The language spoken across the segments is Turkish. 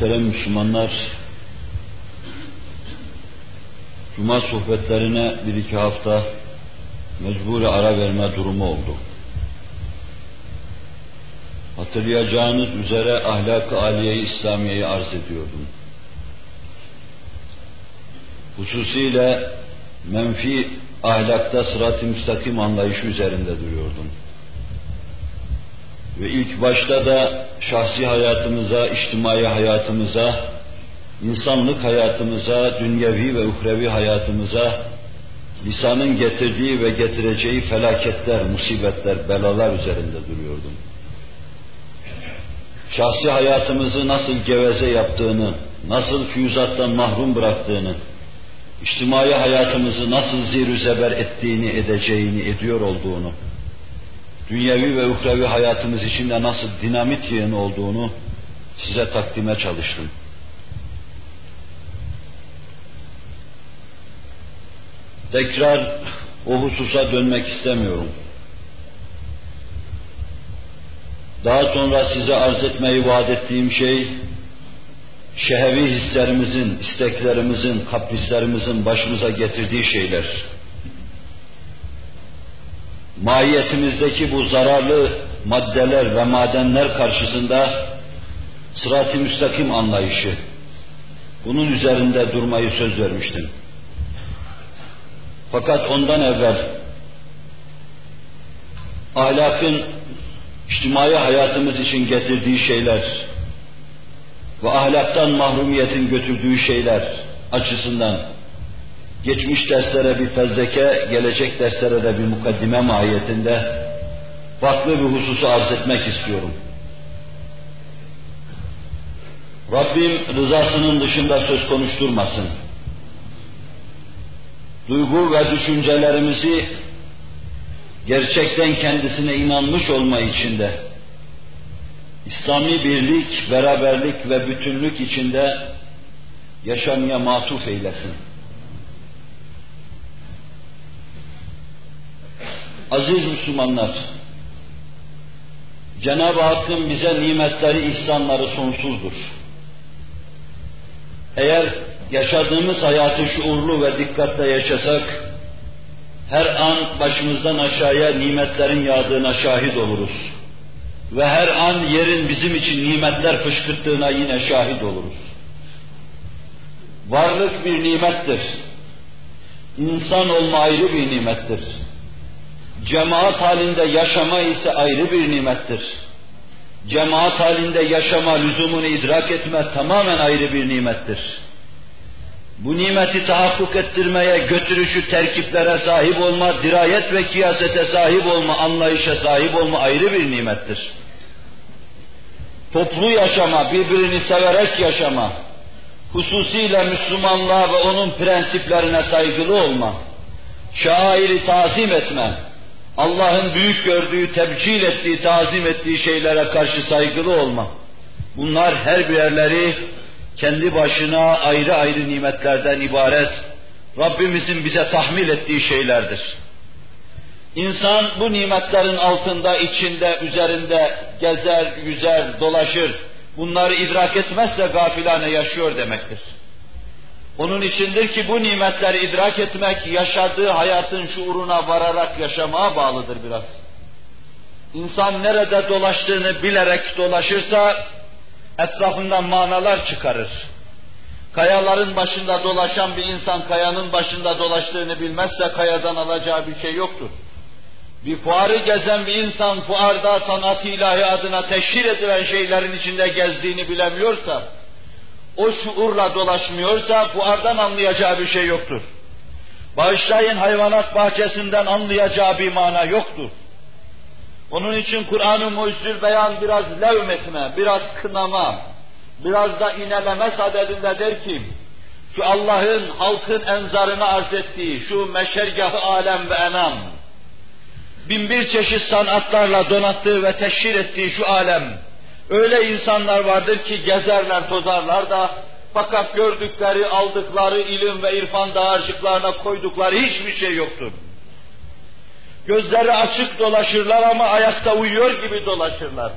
Muhterem Müslümanlar, Cuma sohbetlerine bir iki hafta mecburi ara verme durumu oldu. Hatırlayacağınız üzere ahlak-ı aliye İslamiye'yi arz ediyordum. Hususiyle menfi ahlakta sırat-ı müstakim anlayışı üzerinde duruyordum. Ve ilk başta da şahsi hayatımıza, içtimai hayatımıza, insanlık hayatımıza, dünyevi ve uhrevi hayatımıza lisanın getirdiği ve getireceği felaketler, musibetler, belalar üzerinde duruyordum. Şahsi hayatımızı nasıl geveze yaptığını, nasıl füyüzattan mahrum bıraktığını, içtimai hayatımızı nasıl zir zeber ettiğini, edeceğini, ediyor olduğunu, dünyevi ve uhrevi hayatımız içinde nasıl dinamit yığını olduğunu size takdime çalıştım. Tekrar o hususa dönmek istemiyorum. Daha sonra size arz etmeyi vaat ettiğim şey, şehevi hislerimizin, isteklerimizin, kaprislerimizin başımıza getirdiği şeyler. Mahiyetimizdeki bu zararlı maddeler ve madenler karşısında sırat-ı müstakim anlayışı, bunun üzerinde durmayı söz vermiştim. Fakat ondan evvel ahlakın içtimai hayatımız için getirdiği şeyler ve ahlaktan mahrumiyetin götürdüğü şeyler açısından geçmiş derslere bir fezleke, gelecek derslere de bir mukaddime mahiyetinde farklı bir hususu arz etmek istiyorum. Rabbim rızasının dışında söz konuşturmasın duygu ve düşüncelerimizi gerçekten kendisine inanmış olma içinde, İslami birlik, beraberlik ve bütünlük içinde yaşamaya matuf eylesin. Aziz Müslümanlar, Cenab-ı Hakk'ın bize nimetleri, ihsanları sonsuzdur. Eğer yaşadığımız hayatı şuurlu ve dikkatle yaşasak, her an başımızdan aşağıya nimetlerin yağdığına şahit oluruz. Ve her an yerin bizim için nimetler fışkırttığına yine şahit oluruz. Varlık bir nimettir. İnsan olma ayrı bir nimettir. Cemaat halinde yaşama ise ayrı bir nimettir. Cemaat halinde yaşama lüzumunu idrak etme tamamen ayrı bir nimettir bu nimeti tahakkuk ettirmeye, götürüşü terkiplere sahip olma, dirayet ve kıyasete sahip olma, anlayışa sahip olma ayrı bir nimettir. Toplu yaşama, birbirini severek yaşama, hususiyle Müslümanlığa ve onun prensiplerine saygılı olma, şairi tazim etme, Allah'ın büyük gördüğü, tebcil ettiği, tazim ettiği şeylere karşı saygılı olma. Bunlar her birerleri kendi başına ayrı ayrı nimetlerden ibaret Rabbimizin bize tahmil ettiği şeylerdir. İnsan bu nimetlerin altında, içinde, üzerinde gezer, yüzer, dolaşır. Bunları idrak etmezse gafilane yaşıyor demektir. Onun içindir ki bu nimetleri idrak etmek, yaşadığı hayatın şuuruna vararak yaşamaya bağlıdır biraz. İnsan nerede dolaştığını bilerek dolaşırsa, etrafından manalar çıkarır. Kayaların başında dolaşan bir insan kayanın başında dolaştığını bilmezse kayadan alacağı bir şey yoktur. Bir fuarı gezen bir insan fuarda sanat ilahi adına teşhir edilen şeylerin içinde gezdiğini bilemiyorsa, o şuurla dolaşmıyorsa fuardan anlayacağı bir şey yoktur. Bağışlayın hayvanat bahçesinden anlayacağı bir mana yoktur. Onun için Kur'an-ı Mucizül Beyan biraz levmetme, biraz kınama, biraz da ineleme sadedinde der ki, şu Allah'ın halkın enzarını arz ettiği, şu meşergahı alem ve enam, bin bir çeşit sanatlarla donattığı ve teşhir ettiği şu alem, öyle insanlar vardır ki gezerler, tozarlar da, fakat gördükleri, aldıkları ilim ve irfan dağarcıklarına koydukları hiçbir şey yoktur. Gözleri açık dolaşırlar ama ayakta uyuyor gibi dolaşırlar.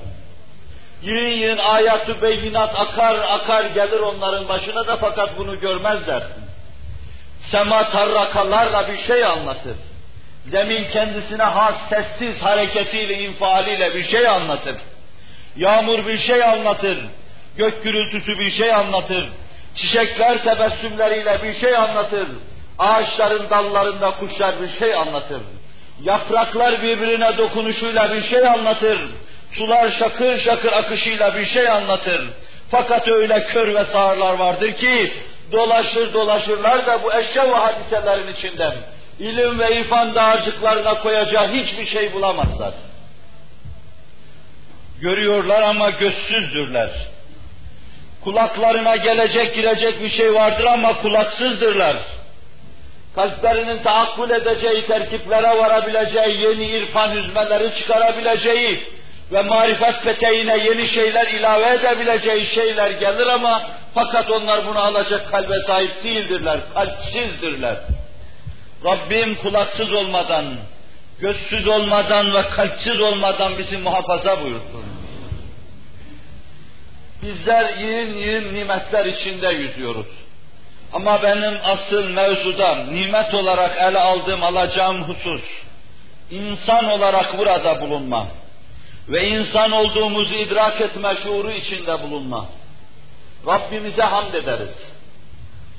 Yığın yığın ayatü beyinat akar akar gelir onların başına da fakat bunu görmezler. Sema tarrakalarla bir şey anlatır. Zemin kendisine has sessiz hareketiyle, infialiyle bir şey anlatır. Yağmur bir şey anlatır. Gök gürültüsü bir şey anlatır. Çiçekler tebessümleriyle bir şey anlatır. Ağaçların dallarında kuşlar bir şey anlatır. Yapraklar birbirine dokunuşuyla bir şey anlatır. Sular şakır şakır akışıyla bir şey anlatır. Fakat öyle kör ve sağırlar vardır ki dolaşır dolaşırlar da bu eşya ve hadiselerin içinden ilim ve irfan dağarcıklarına koyacağı hiçbir şey bulamazlar. Görüyorlar ama gözsüzdürler. Kulaklarına gelecek girecek bir şey vardır ama kulaksızdırlar. Kalplerinin taakkul edeceği, terkiplere varabileceği, yeni irfan hüzmeleri çıkarabileceği ve marifet peteğine yeni şeyler ilave edebileceği şeyler gelir ama fakat onlar bunu alacak kalbe sahip değildirler, kalpsizdirler. Rabbim kulaksız olmadan, gözsüz olmadan ve kalpsiz olmadan bizi muhafaza buyursun. Bizler yığın yığın nimetler içinde yüzüyoruz. Ama benim asıl mevzudan, nimet olarak ele aldığım, alacağım husus, insan olarak burada bulunma ve insan olduğumuzu idrak etme şuuru içinde bulunma. Rabbimize hamd ederiz.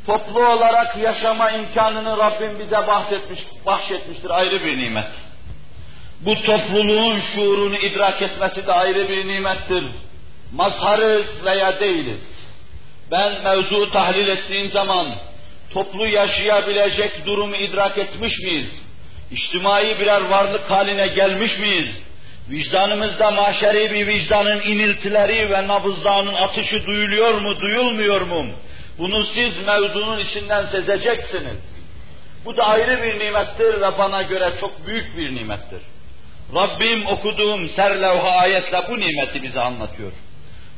Toplu olarak yaşama imkanını Rabbim bize bahsetmiş, bahşetmiştir, ayrı bir nimet. Bu topluluğun şuurunu idrak etmesi de ayrı bir nimettir. Mazharız veya değiliz. Ben mevzu tahlil ettiğim zaman toplu yaşayabilecek durumu idrak etmiş miyiz? İçtimai birer varlık haline gelmiş miyiz? Vicdanımızda maşeri bir vicdanın iniltileri ve nabızlarının atışı duyuluyor mu, duyulmuyor mu? Bunu siz mevzunun içinden sezeceksiniz. Bu da ayrı bir nimettir ve bana göre çok büyük bir nimettir. Rabbim okuduğum serlevha ayetle bu nimeti bize anlatıyor.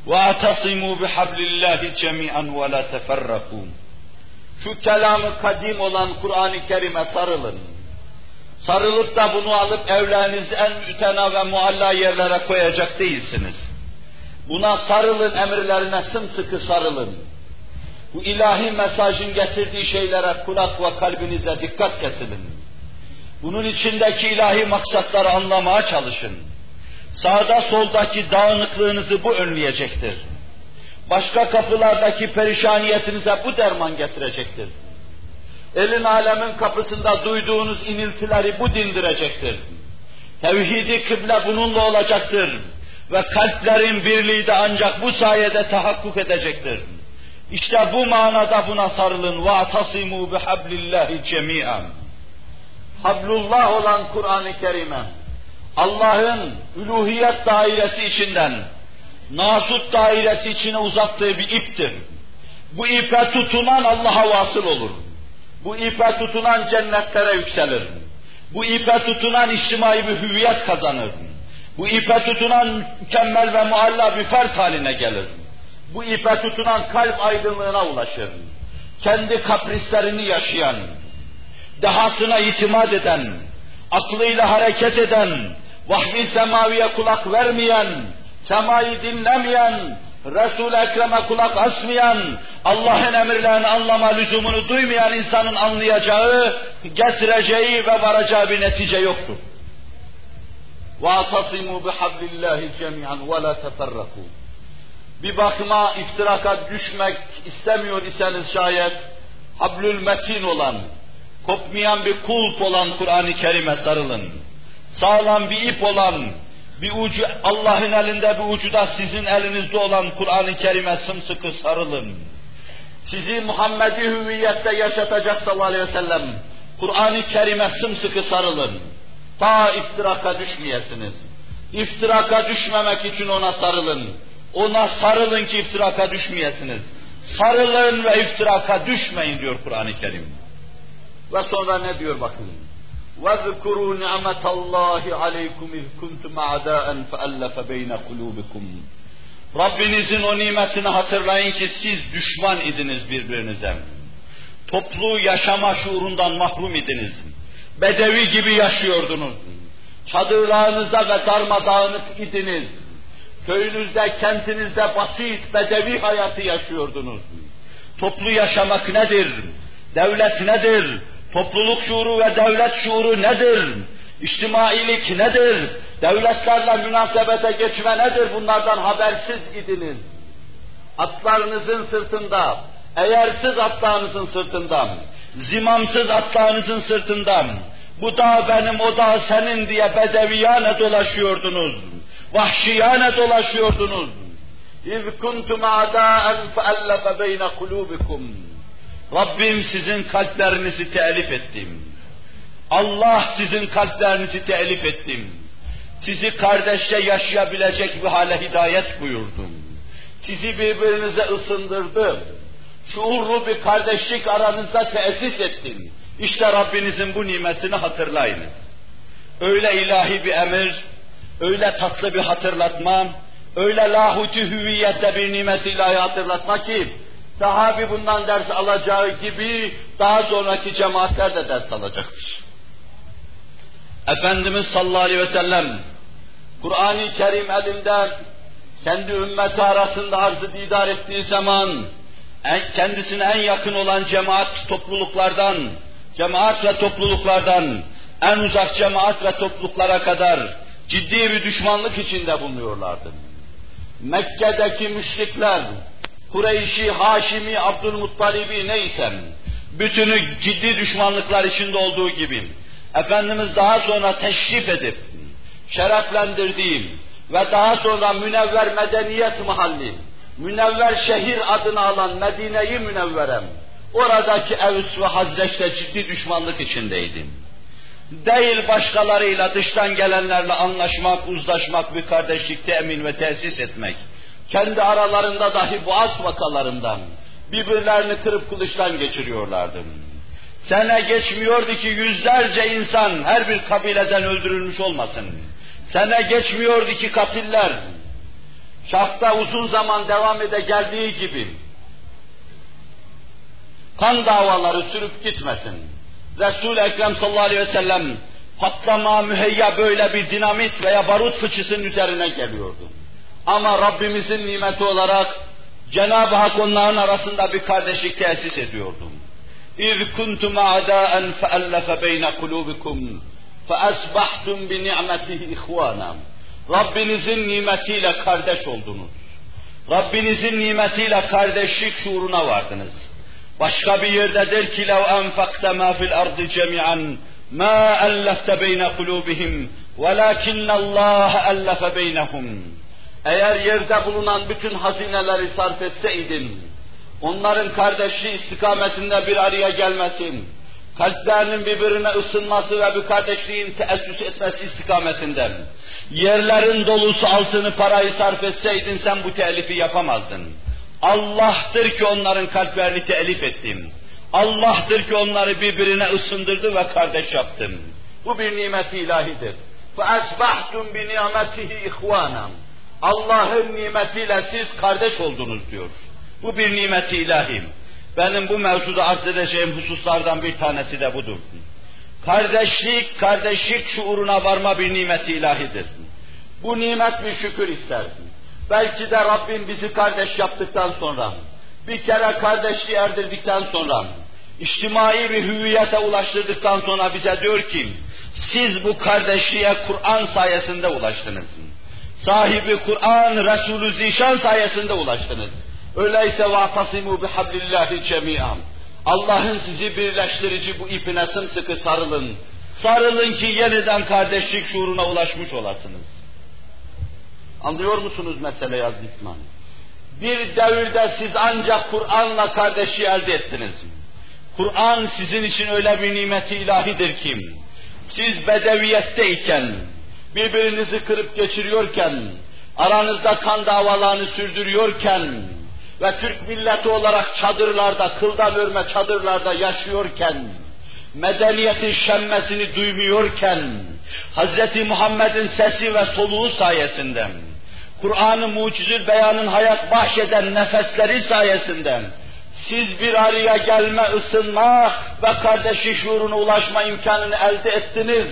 وَاَعْتَصِمُوا بِحَبْلِ اللّٰهِ جَمِيعًا وَلَا تَفَرَّقُوا Şu kelamı kadim olan Kur'an-ı Kerim'e sarılın. Sarılıp da bunu alıp evlerinizi en mütena ve mualla yerlere koyacak değilsiniz. Buna sarılın, emirlerine sımsıkı sarılın. Bu ilahi mesajın getirdiği şeylere kulak ve kalbinize dikkat kesilin. Bunun içindeki ilahi maksatları anlamaya çalışın. Sağda soldaki dağınıklığınızı bu önleyecektir. Başka kapılardaki perişaniyetinize bu derman getirecektir. Elin alemin kapısında duyduğunuz iniltileri bu dindirecektir. Tevhidi kıble bununla olacaktır. Ve kalplerin birliği de ancak bu sayede tahakkuk edecektir. İşte bu manada buna sarılın. وَاَعْتَصِمُوا بِحَبْلِ اللّٰهِ جَمِيعًا Hablullah olan Kur'an-ı Kerim'e, Allah'ın üluhiyet dairesi içinden, nasut dairesi içine uzattığı bir iptir. Bu ipe tutunan Allah'a vasıl olur. Bu ipe tutunan cennetlere yükselir. Bu ipe tutunan içtimai bir hüviyet kazanır. Bu ipe tutunan mükemmel ve mualla bir fert haline gelir. Bu ipe tutunan kalp aydınlığına ulaşır. Kendi kaprislerini yaşayan, dehasına itimat eden, aklıyla hareket eden, vahyi semaviye kulak vermeyen, semayı dinlemeyen, Resul-i Ekrem'e kulak asmayan, Allah'ın emirlerini anlama lüzumunu duymayan insanın anlayacağı, getireceği ve varacağı bir netice yoktur. وَاَعْتَصِمُوا بِحَبِّ اللّٰهِ جَمِيعًا وَلَا تَفَرَّقُوا Bir bakıma iftiraka düşmek istemiyor iseniz şayet, hablül metin olan, kopmayan bir kulp olan Kur'an-ı Kerim'e sarılın. Sağlam bir ip olan, bir ucu Allah'ın elinde bir ucu da sizin elinizde olan Kur'an-ı Kerim'e sımsıkı sarılın. Sizi Muhammedi hüviyette yaşatacak sallallahu aleyhi ve sellem. Kur'an-ı Kerim'e sımsıkı sarılın. Ta iftiraka düşmeyesiniz. İftiraka düşmemek için ona sarılın. Ona sarılın ki iftiraka düşmeyesiniz. Sarılın ve iftiraka düşmeyin diyor Kur'an-ı Kerim. Ve sonra ne diyor bakın. وَاذْكُرُوا نِعْمَةَ اللّٰهِ عَلَيْكُمْ اِذْ كُنْتُمْ اَعْدَاءً فَأَلَّفَ بَيْنَ قُلُوبِكُمْ Rabbinizin o nimetini hatırlayın ki siz düşman idiniz birbirinize. Toplu yaşama şuurundan mahrum idiniz. Bedevi gibi yaşıyordunuz. Çadırlarınıza ve darmadağınık idiniz. Köyünüzde, kentinizde basit, bedevi hayatı yaşıyordunuz. Toplu yaşamak nedir? Devlet nedir? Topluluk şuuru ve devlet şuuru nedir? İçtimailik nedir? Devletlerle münasebete geçme nedir? Bunlardan habersiz idiniz. Atlarınızın sırtında, eğersiz atlarınızın sırtından, zimamsız atlarınızın sırtından, bu dağ benim, o dağ senin diye bedeviyane dolaşıyordunuz. Vahşiyane dolaşıyordunuz. اِذْ كُنْتُمْ عَدَاءً فَأَلَّفَ بَيْنَ قُلُوبِكُمْ Rabbim sizin kalplerinizi telif ettim. Allah sizin kalplerinizi telif ettim. Sizi kardeşçe yaşayabilecek bir hale hidayet buyurdum. Sizi birbirinize ısındırdım. Şuurlu bir kardeşlik aranızda tesis ettim. İşte Rabbinizin bu nimetini hatırlayınız. Öyle ilahi bir emir, öyle tatlı bir hatırlatma, öyle lahuti hüviyette bir nimet ilahi hatırlatma ki, sahabi bundan ders alacağı gibi daha sonraki cemaatler de ders alacaktır. Efendimiz sallallahu aleyhi ve sellem Kur'an-ı Kerim elinden kendi ümmeti arasında arzı didar ettiği zaman en, kendisine en yakın olan cemaat topluluklardan, cemaat ve topluluklardan en uzak cemaat ve topluluklara kadar ciddi bir düşmanlık içinde bulunuyorlardı. Mekke'deki müşrikler, Kureyşi, Haşimi, Abdülmuttalibi neyse, bütünü ciddi düşmanlıklar içinde olduğu gibi, Efendimiz daha sonra teşrif edip, şereflendirdiğim ve daha sonra münevver medeniyet mahalli, münevver şehir adını alan Medine'yi münevverem, oradaki Evs ve Hazreç'te ciddi düşmanlık içindeydim. Değil başkalarıyla dıştan gelenlerle anlaşmak, uzlaşmak, bir kardeşlik temin ve tesis etmek. Kendi aralarında dahi boğaz vakalarından birbirlerini kırıp kılıçtan geçiriyorlardı. Sene geçmiyordu ki yüzlerce insan her bir kabileden öldürülmüş olmasın. Sene geçmiyordu ki katiller, şafta uzun zaman devam ede geldiği gibi kan davaları sürüp gitmesin. Resul-i Ekrem sallallahu aleyhi ve sellem patlama müheyya böyle bir dinamit veya barut fıçısının üzerine geliyordu. Ama Rabbimizin nimeti olarak Cenab-ı Hak onların arasında bir kardeşlik tesis ediyordu. اِذْ كُنْتُمْ عَدَاءً فَأَلَّفَ بَيْنَ قُلُوبِكُمْ فَأَصْبَحْتُمْ بِنِعْمَتِهِ اِخْوَانًا Rabbinizin nimetiyle kardeş oldunuz. Rabbinizin nimetiyle kardeşlik şuuruna vardınız. Başka bir yerde der ki لَوْ أَنْفَقْتَ مَا فِي الْأَرْضِ جَمِيعًا مَا أَلَّفْتَ بَيْنَ قُلُوبِهِمْ وَلَكِنَّ اللّٰهَ أَلَّفَ بَيْنَهُمْ Eğer yerde bulunan bütün hazineleri sarf etseydin, onların kardeşliği istikametinde bir araya gelmesin, kalplerinin birbirine ısınması ve bir kardeşliğin teessüs etmesi istikametinden, yerlerin dolusu altını parayı sarf etseydin sen bu telifi yapamazdın. Allah'tır ki onların kalplerini telif ettim. Allah'tır ki onları birbirine ısındırdı ve kardeş yaptım. Bu bir nimeti ilahidir. فَاَسْبَحْتُمْ بِنِعْمَتِهِ اِخْوَانًا Allah'ın nimetiyle siz kardeş oldunuz diyor. Bu bir nimeti ilahim. Benim bu mevzuda arz edeceğim hususlardan bir tanesi de budur. Kardeşlik, kardeşlik şuuruna varma bir nimeti ilahidir. Bu nimet bir şükür ister. Belki de Rabbim bizi kardeş yaptıktan sonra, bir kere kardeşliği erdirdikten sonra, içtimai bir hüviyete ulaştırdıktan sonra bize diyor ki, siz bu kardeşliğe Kur'an sayesinde ulaştınız sahibi Kur'an, Resulü Zişan sayesinde ulaştınız. Öyleyse vatasimu bihablillahi cemi'an. Allah'ın sizi birleştirici bu ipine sımsıkı sarılın. Sarılın ki yeniden kardeşlik şuuruna ulaşmış olasınız. Anlıyor musunuz meseleyi aziz İsmail? Bir devirde siz ancak Kur'an'la kardeşliği elde ettiniz. Kur'an sizin için öyle bir nimeti ilahidir ki, siz bedeviyetteyken, birbirinizi kırıp geçiriyorken, aranızda kan davalarını sürdürüyorken ve Türk milleti olarak çadırlarda, kıldan örme çadırlarda yaşıyorken, medeniyetin şemmesini duymuyorken, Hz. Muhammed'in sesi ve soluğu sayesinde, Kur'an-ı mucizül beyanın hayat bahşeden nefesleri sayesinde, siz bir araya gelme, ısınma ve kardeşi şuuruna ulaşma imkanını elde ettiniz.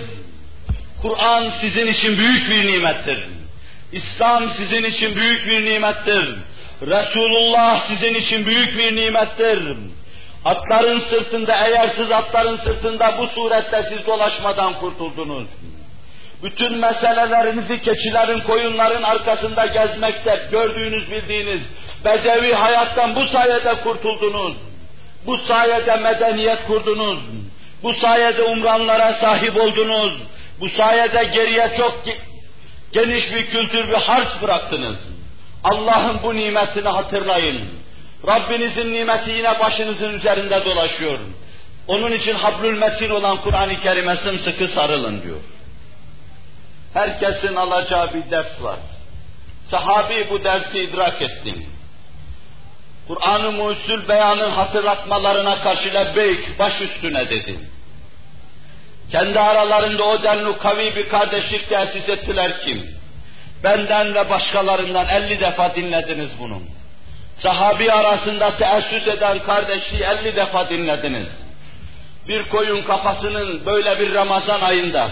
Kur'an sizin için büyük bir nimettir. İslam sizin için büyük bir nimettir. Resulullah sizin için büyük bir nimettir. Atların sırtında, eğer siz atların sırtında bu surette siz dolaşmadan kurtuldunuz. Bütün meselelerinizi keçilerin, koyunların arkasında gezmekte gördüğünüz, bildiğiniz bedevi hayattan bu sayede kurtuldunuz. Bu sayede medeniyet kurdunuz. Bu sayede umranlara sahip oldunuz. Bu sayede geriye çok geniş bir kültür, bir harç bıraktınız. Allah'ın bu nimetini hatırlayın. Rabbinizin nimeti yine başınızın üzerinde dolaşıyor. Onun için hablül metin olan Kur'an-ı Kerim'e sımsıkı sarılın diyor. Herkesin alacağı bir ders var. Sahabi bu dersi idrak etti. Kur'an-ı Musul beyanın hatırlatmalarına karşı lebbeyk baş üstüne dedi. Kendi aralarında o denli kavi bir kardeşlik tesis ettiler kim? Benden ve başkalarından elli defa dinlediniz bunu. Sahabi arasında teessüs eden kardeşliği elli defa dinlediniz. Bir koyun kafasının böyle bir Ramazan ayında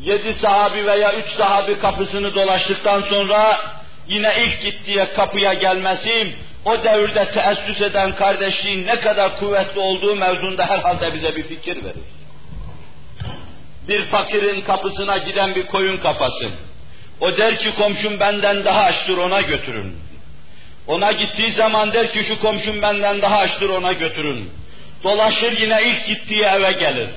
yedi sahabi veya üç sahabi kapısını dolaştıktan sonra yine ilk gittiği kapıya gelmesi o devirde teessüs eden kardeşliğin ne kadar kuvvetli olduğu mevzunda herhalde bize bir fikir verir. Bir fakirin kapısına giden bir koyun kafası. O der ki komşum benden daha açtır ona götürün. Ona gittiği zaman der ki şu komşum benden daha açtır ona götürün. Dolaşır yine ilk gittiği eve gelir.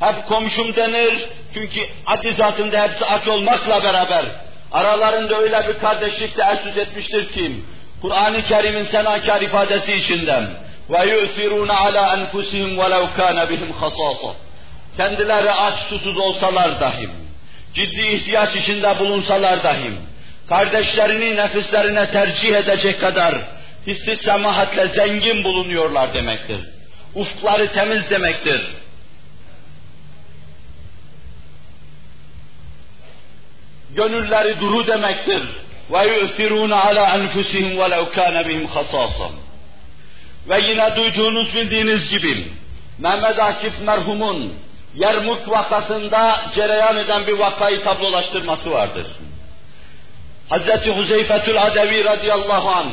Hep komşum denir çünkü adi zatında hepsi aç olmakla beraber aralarında öyle bir kardeşlik teessüs etmiştir ki Kur'an-ı Kerim'in senakar ifadesi içinden ve yu'siruna ala enfusihim velev kana bihim hasasa. Kendileri aç susuz olsalar dahi, ciddi ihtiyaç içinde bulunsalar dahi, kardeşlerini nefislerine tercih edecek kadar hissi semahatle zengin bulunuyorlar demektir. Ufkları temiz demektir. Gönülleri duru demektir. Ve yusirun ala enfusihim ve lev kana bihim hasasam. Ve yine duyduğunuz bildiğiniz gibi Mehmet Akif merhumun Yermuk vakasında cereyan eden bir vakayı tablolaştırması vardır. Hazreti Huzeyfetül Adevi radıyallahu an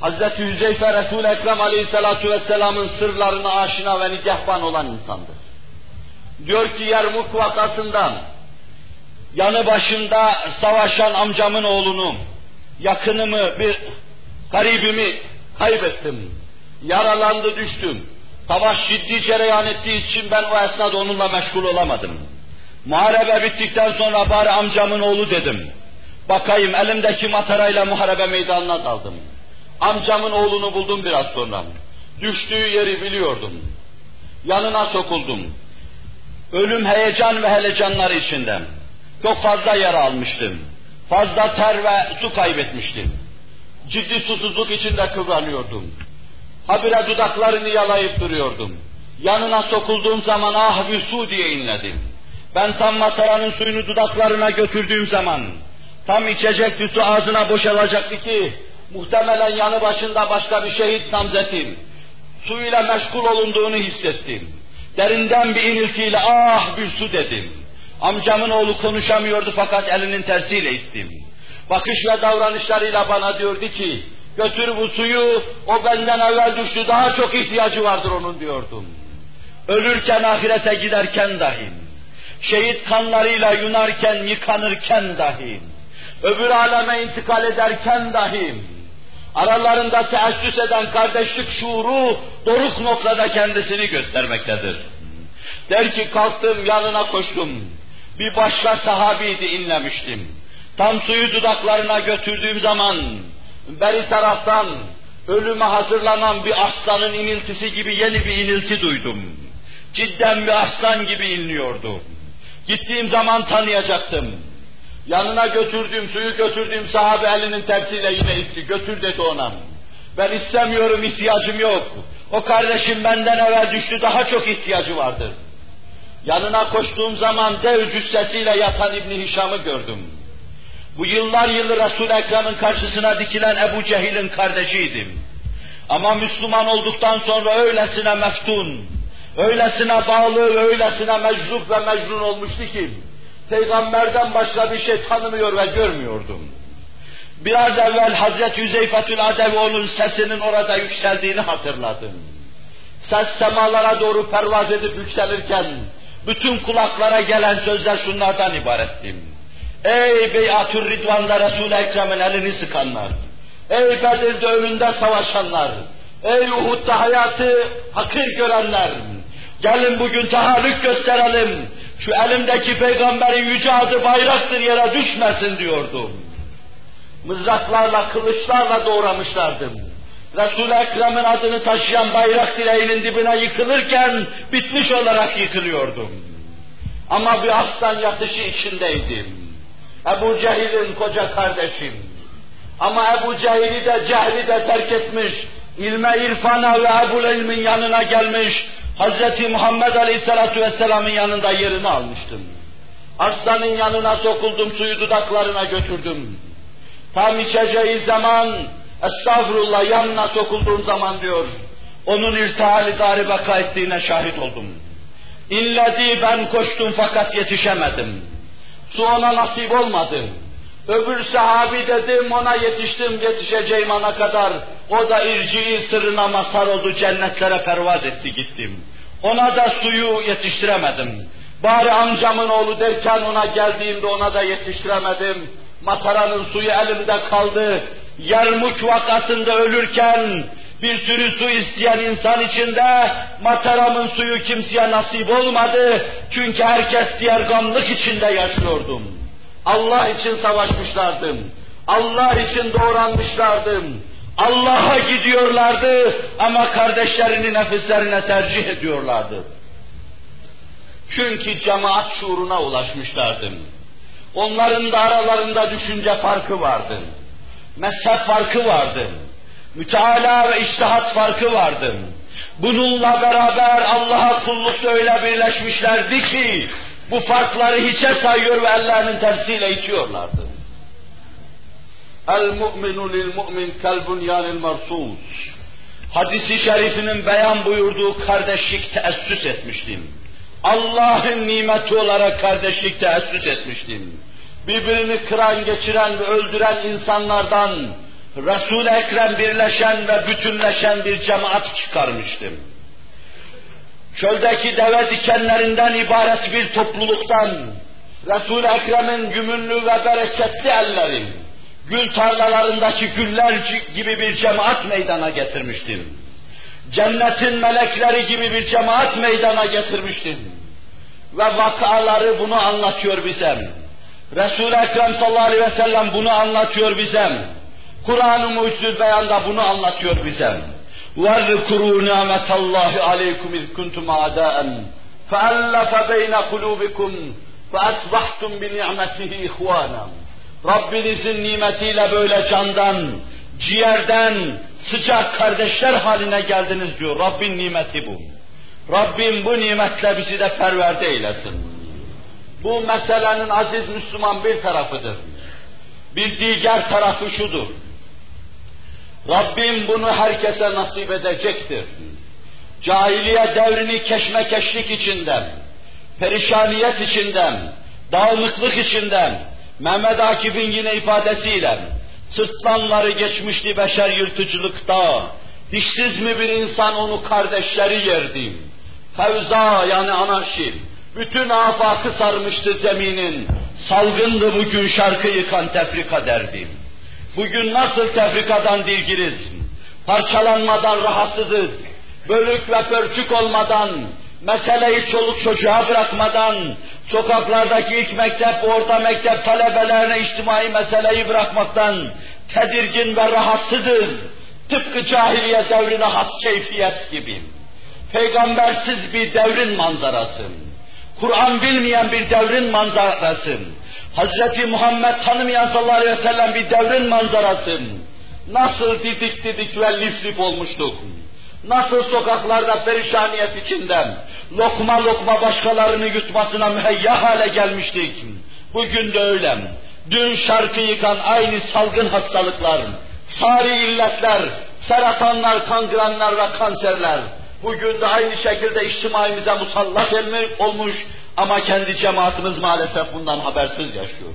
Hazreti Hüzeyfe Resul-i Ekrem aleyhissalatu vesselamın sırlarına aşina ve nigahban olan insandır. Diyor ki Yermuk vakasından yanı başında savaşan amcamın oğlunu, yakınımı, bir garibimi kaybettim. Yaralandı düştüm. Savaş ciddi cereyan ettiği için ben o esnada onunla meşgul olamadım. Muharebe bittikten sonra bari amcamın oğlu dedim. Bakayım elimdeki matarayla muharebe meydanına daldım. Amcamın oğlunu buldum biraz sonra. Düştüğü yeri biliyordum. Yanına sokuldum. Ölüm heyecan ve helecanları içinden. Çok fazla yara almıştım. Fazla ter ve su kaybetmiştim. Ciddi susuzluk içinde kıvranıyordum. Habire dudaklarını yalayıp duruyordum. Yanına sokulduğum zaman ah bir su diye inledim. Ben tam masaranın suyunu dudaklarına götürdüğüm zaman, tam içecek su ağzına boşalacaktı ki, muhtemelen yanı başında başka bir şehit namzetin, suyla meşgul olunduğunu hissettim. Derinden bir iniltiyle ah bir su dedim. Amcamın oğlu konuşamıyordu fakat elinin tersiyle ittim. Bakış ve davranışlarıyla bana diyordu ki, götür bu suyu, o benden evvel düştü, daha çok ihtiyacı vardır onun diyordum. Ölürken ahirete giderken dahi, şehit kanlarıyla yunarken, yıkanırken dahi, öbür aleme intikal ederken dahi, aralarında teessüs eden kardeşlik şuuru doruk noktada kendisini göstermektedir. Der ki kalktım yanına koştum. Bir başka sahabiydi inlemiştim. Tam suyu dudaklarına götürdüğüm zaman beri taraftan ölüme hazırlanan bir aslanın iniltisi gibi yeni bir inilti duydum. Cidden bir aslan gibi inliyordu. Gittiğim zaman tanıyacaktım. Yanına götürdüğüm, suyu götürdüğüm sahabe elinin tersiyle yine itti. Götür dedi ona. Ben istemiyorum, ihtiyacım yok. O kardeşim benden evvel düştü, daha çok ihtiyacı vardır. Yanına koştuğum zaman dev cüssesiyle yatan İbni Hişam'ı gördüm. Bu yıllar yılı Resul-i Ekrem'in karşısına dikilen Ebu Cehil'in kardeşiydim. Ama Müslüman olduktan sonra öylesine meftun, öylesine bağlı, öylesine meczup ve mecnun olmuştu ki, Peygamberden başka bir şey tanımıyor ve görmüyordum. Biraz evvel Hazreti Yüzeyfetül Adevi sesinin orada yükseldiğini hatırladım. Ses semalara doğru pervaz edip yükselirken, bütün kulaklara gelen sözler şunlardan ibarettim. Ey Beyatür Ridvan'da Resul-i Ekrem'in elini sıkanlar, ey Bedir'de önünde savaşanlar, ey Uhud'da hayatı hakir görenler, gelin bugün tahallük gösterelim, şu elimdeki peygamberin yüce adı bayraktır yere düşmesin diyordum. Mızraklarla, kılıçlarla doğramışlardım. Resul-i Ekrem'in adını taşıyan bayrak direğinin dibine yıkılırken bitmiş olarak yıkılıyordum. Ama bir aslan yatışı içindeydim. Ebu Cehil'in koca kardeşim. Ama Ebu Cehil'i de cehli de terk etmiş, ilme irfana ve Ebul ilmin yanına gelmiş, Hz. Muhammed Aleyhisselatü Vesselam'ın yanında yerini almıştım. Aslanın yanına sokuldum, suyu dudaklarına götürdüm. Tam içeceği zaman, estağfurullah yanına sokulduğum zaman diyor, onun irtihali dari baka ettiğine şahit oldum. İlledi ben koştum fakat yetişemedim. Su ona nasip olmadı. Öbür sahabi dedim ona yetiştim yetişeceğim ana kadar. O da irciği sırrına mazhar oldu cennetlere pervaz etti gittim. Ona da suyu yetiştiremedim. Bari amcamın oğlu derken ona geldiğimde ona da yetiştiremedim. Mataranın suyu elimde kaldı. Yarmuk vakasında ölürken bir sürü su isteyen insan içinde mataramın suyu kimseye nasip olmadı. Çünkü herkes diğer gamlık içinde yaşıyordum. Allah için savaşmışlardım. Allah için doğranmışlardım. Allah'a gidiyorlardı ama kardeşlerini nefislerine tercih ediyorlardı. Çünkü cemaat şuuruna ulaşmışlardım. Onların da aralarında düşünce farkı vardı. Mezhep farkı vardı. Müteala ve iştihat farkı vardı. Bununla beraber Allah'a kullukta öyle birleşmişlerdi ki bu farkları hiçe sayıyor ve ellerinin tersiyle itiyorlardı. El mu'minu lil mu'min kel bunyanil marsus. Hadisi şerifinin beyan buyurduğu kardeşlik teessüs etmiştim. Allah'ın nimeti olarak kardeşlik teessüs etmiştim. Birbirini kıran, geçiren ve öldüren insanlardan Resul-i Ekrem birleşen ve bütünleşen bir cemaat çıkarmıştım çöldeki deve dikenlerinden ibaret bir topluluktan, Resul-i Ekrem'in gümünlü ve bereketli elleri, gül tarlalarındaki güller gibi bir cemaat meydana getirmiştim. Cennetin melekleri gibi bir cemaat meydana getirmiştim. Ve vakaları bunu anlatıyor bize. Resul-i Ekrem sallallahu aleyhi ve sellem bunu anlatıyor bize. Kur'an-ı Mucizül Beyan'da bunu anlatıyor bize. واذكروا نعمة الله عليكم إذ كنتم أعداء فألف بين قلوبكم فأصبحتم بنعمته إخوانا Rabbinizin nimetiyle böyle candan, ciğerden, sıcak kardeşler haline geldiniz diyor. Rabbin nimeti bu. Rabbim bu nimetle bizi de perverde eylesin. Bu meselenin aziz Müslüman bir tarafıdır. Bir diğer tarafı şudur. Rabbim bunu herkese nasip edecektir. Cahiliye devrini keşmekeşlik içinden, perişaniyet içinden, dağınıklık içinden, Mehmet Akif'in yine ifadesiyle, sırtlanları geçmişti beşer yırtıcılıkta, dişsiz mi bir insan onu kardeşleri yerdi. Fevza yani anarşi, bütün afakı sarmıştı zeminin, salgındı bugün şarkı yıkan tefrika derdim. Bugün nasıl tefrikadan dilgiriz, parçalanmadan rahatsızız, bölük ve pörçük olmadan, meseleyi çoluk çocuğa bırakmadan, sokaklardaki ilk mektep, orta mektep talebelerine içtimai meseleyi bırakmaktan tedirgin ve rahatsızız. Tıpkı cahiliye devrine has keyfiyet gibi. Peygambersiz bir devrin manzarası. Kur'an bilmeyen bir devrin manzarası. Hazreti Muhammed tanımayan sallallahu aleyhi ve sellem bir devrin manzarası. Nasıl didik didik ve lif lif olmuştuk. Nasıl sokaklarda perişaniyet içinden, lokma lokma başkalarını yutmasına müheyya hale gelmiştik. Bugün de öyle. Dün şarkı yıkan aynı salgın hastalıklar, sari illetler, seratanlar, kangrenler ve kanserler, bugün de aynı şekilde içtimaimize musallat olmuş, ama kendi cemaatimiz maalesef bundan habersiz yaşıyor.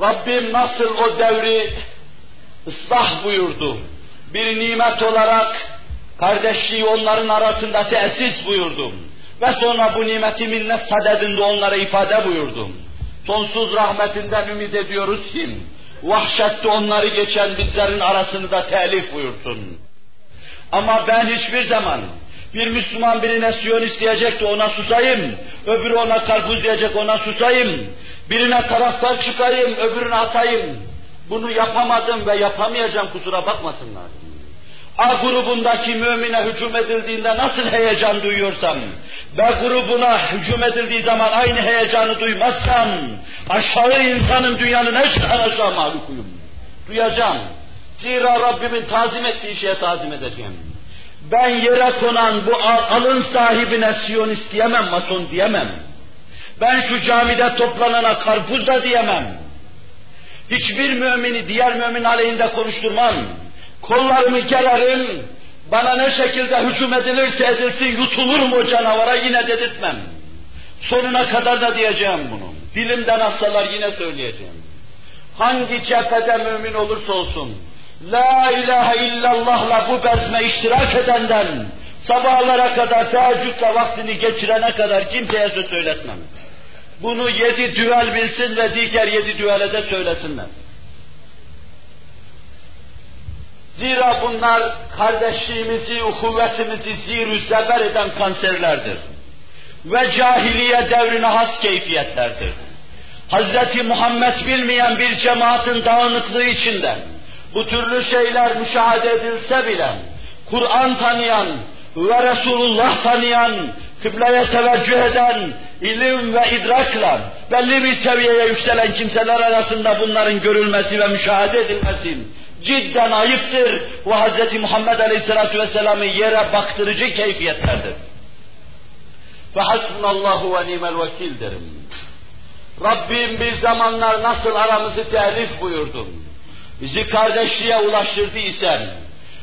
Rabbim nasıl o devri ıslah buyurdu. Bir nimet olarak kardeşliği onların arasında tesis buyurdum. Ve sonra bu nimeti minnet sadedinde onlara ifade buyurdum. Sonsuz rahmetinden ümit ediyoruz ki, vahşette onları geçen bizlerin arasını da telif buyursun. Ama ben hiçbir zaman bir Müslüman birine Siyonist diyecek de ona susayım, öbürü ona karpuz diyecek ona susayım, birine taraftar çıkayım, öbürüne atayım. Bunu yapamadım ve yapamayacağım kusura bakmasınlar. A grubundaki mümine hücum edildiğinde nasıl heyecan duyuyorsam, B grubuna hücum edildiği zaman aynı heyecanı duymazsam, aşağı insanın dünyanın eşten aşağı mahlukuyum. Duyacağım. Zira Rabbimin tazim ettiği şeye tazim edeceğim. Ben yere konan bu alın sahibine Siyonist diyemem, Mason diyemem. Ben şu camide toplanana karpuz da diyemem. Hiçbir mümini diğer mümin aleyhinde konuşturmam. Kollarımı gererim, bana ne şekilde hücum edilirse edilsin yutulurum o canavara yine dedirtmem. Sonuna kadar da diyeceğim bunu. Dilimden assalar yine söyleyeceğim. Hangi cephede mümin olursa olsun, La ilahe illallah'la bu bezme iştirak edenden, sabahlara kadar teheccüdle vaktini geçirene kadar kimseye söz söyletmem. Bunu yedi düvel bilsin ve diğer yedi düvele de söylesinler. Zira bunlar kardeşliğimizi, kuvvetimizi zir zeber eden kanserlerdir. Ve cahiliye devrine has keyfiyetlerdir. Hz. Muhammed bilmeyen bir cemaatin dağınıklığı içinden bu türlü şeyler müşahede edilse bile Kur'an tanıyan ve Resulullah tanıyan, kıbleye teveccüh eden, ilim ve idrakla belli bir seviyeye yükselen kimseler arasında bunların görülmesi ve müşahede edilmesi cidden ayıptır ve Hz. Muhammed Aleyhisselatü Vesselam'ı yere baktırıcı keyfiyetlerdir. Ve hasbunallahu ve nimel vekil derim. Rabbim bir zamanlar nasıl aramızı telif buyurdun. Bizi kardeşliğe ulaştırdıysan,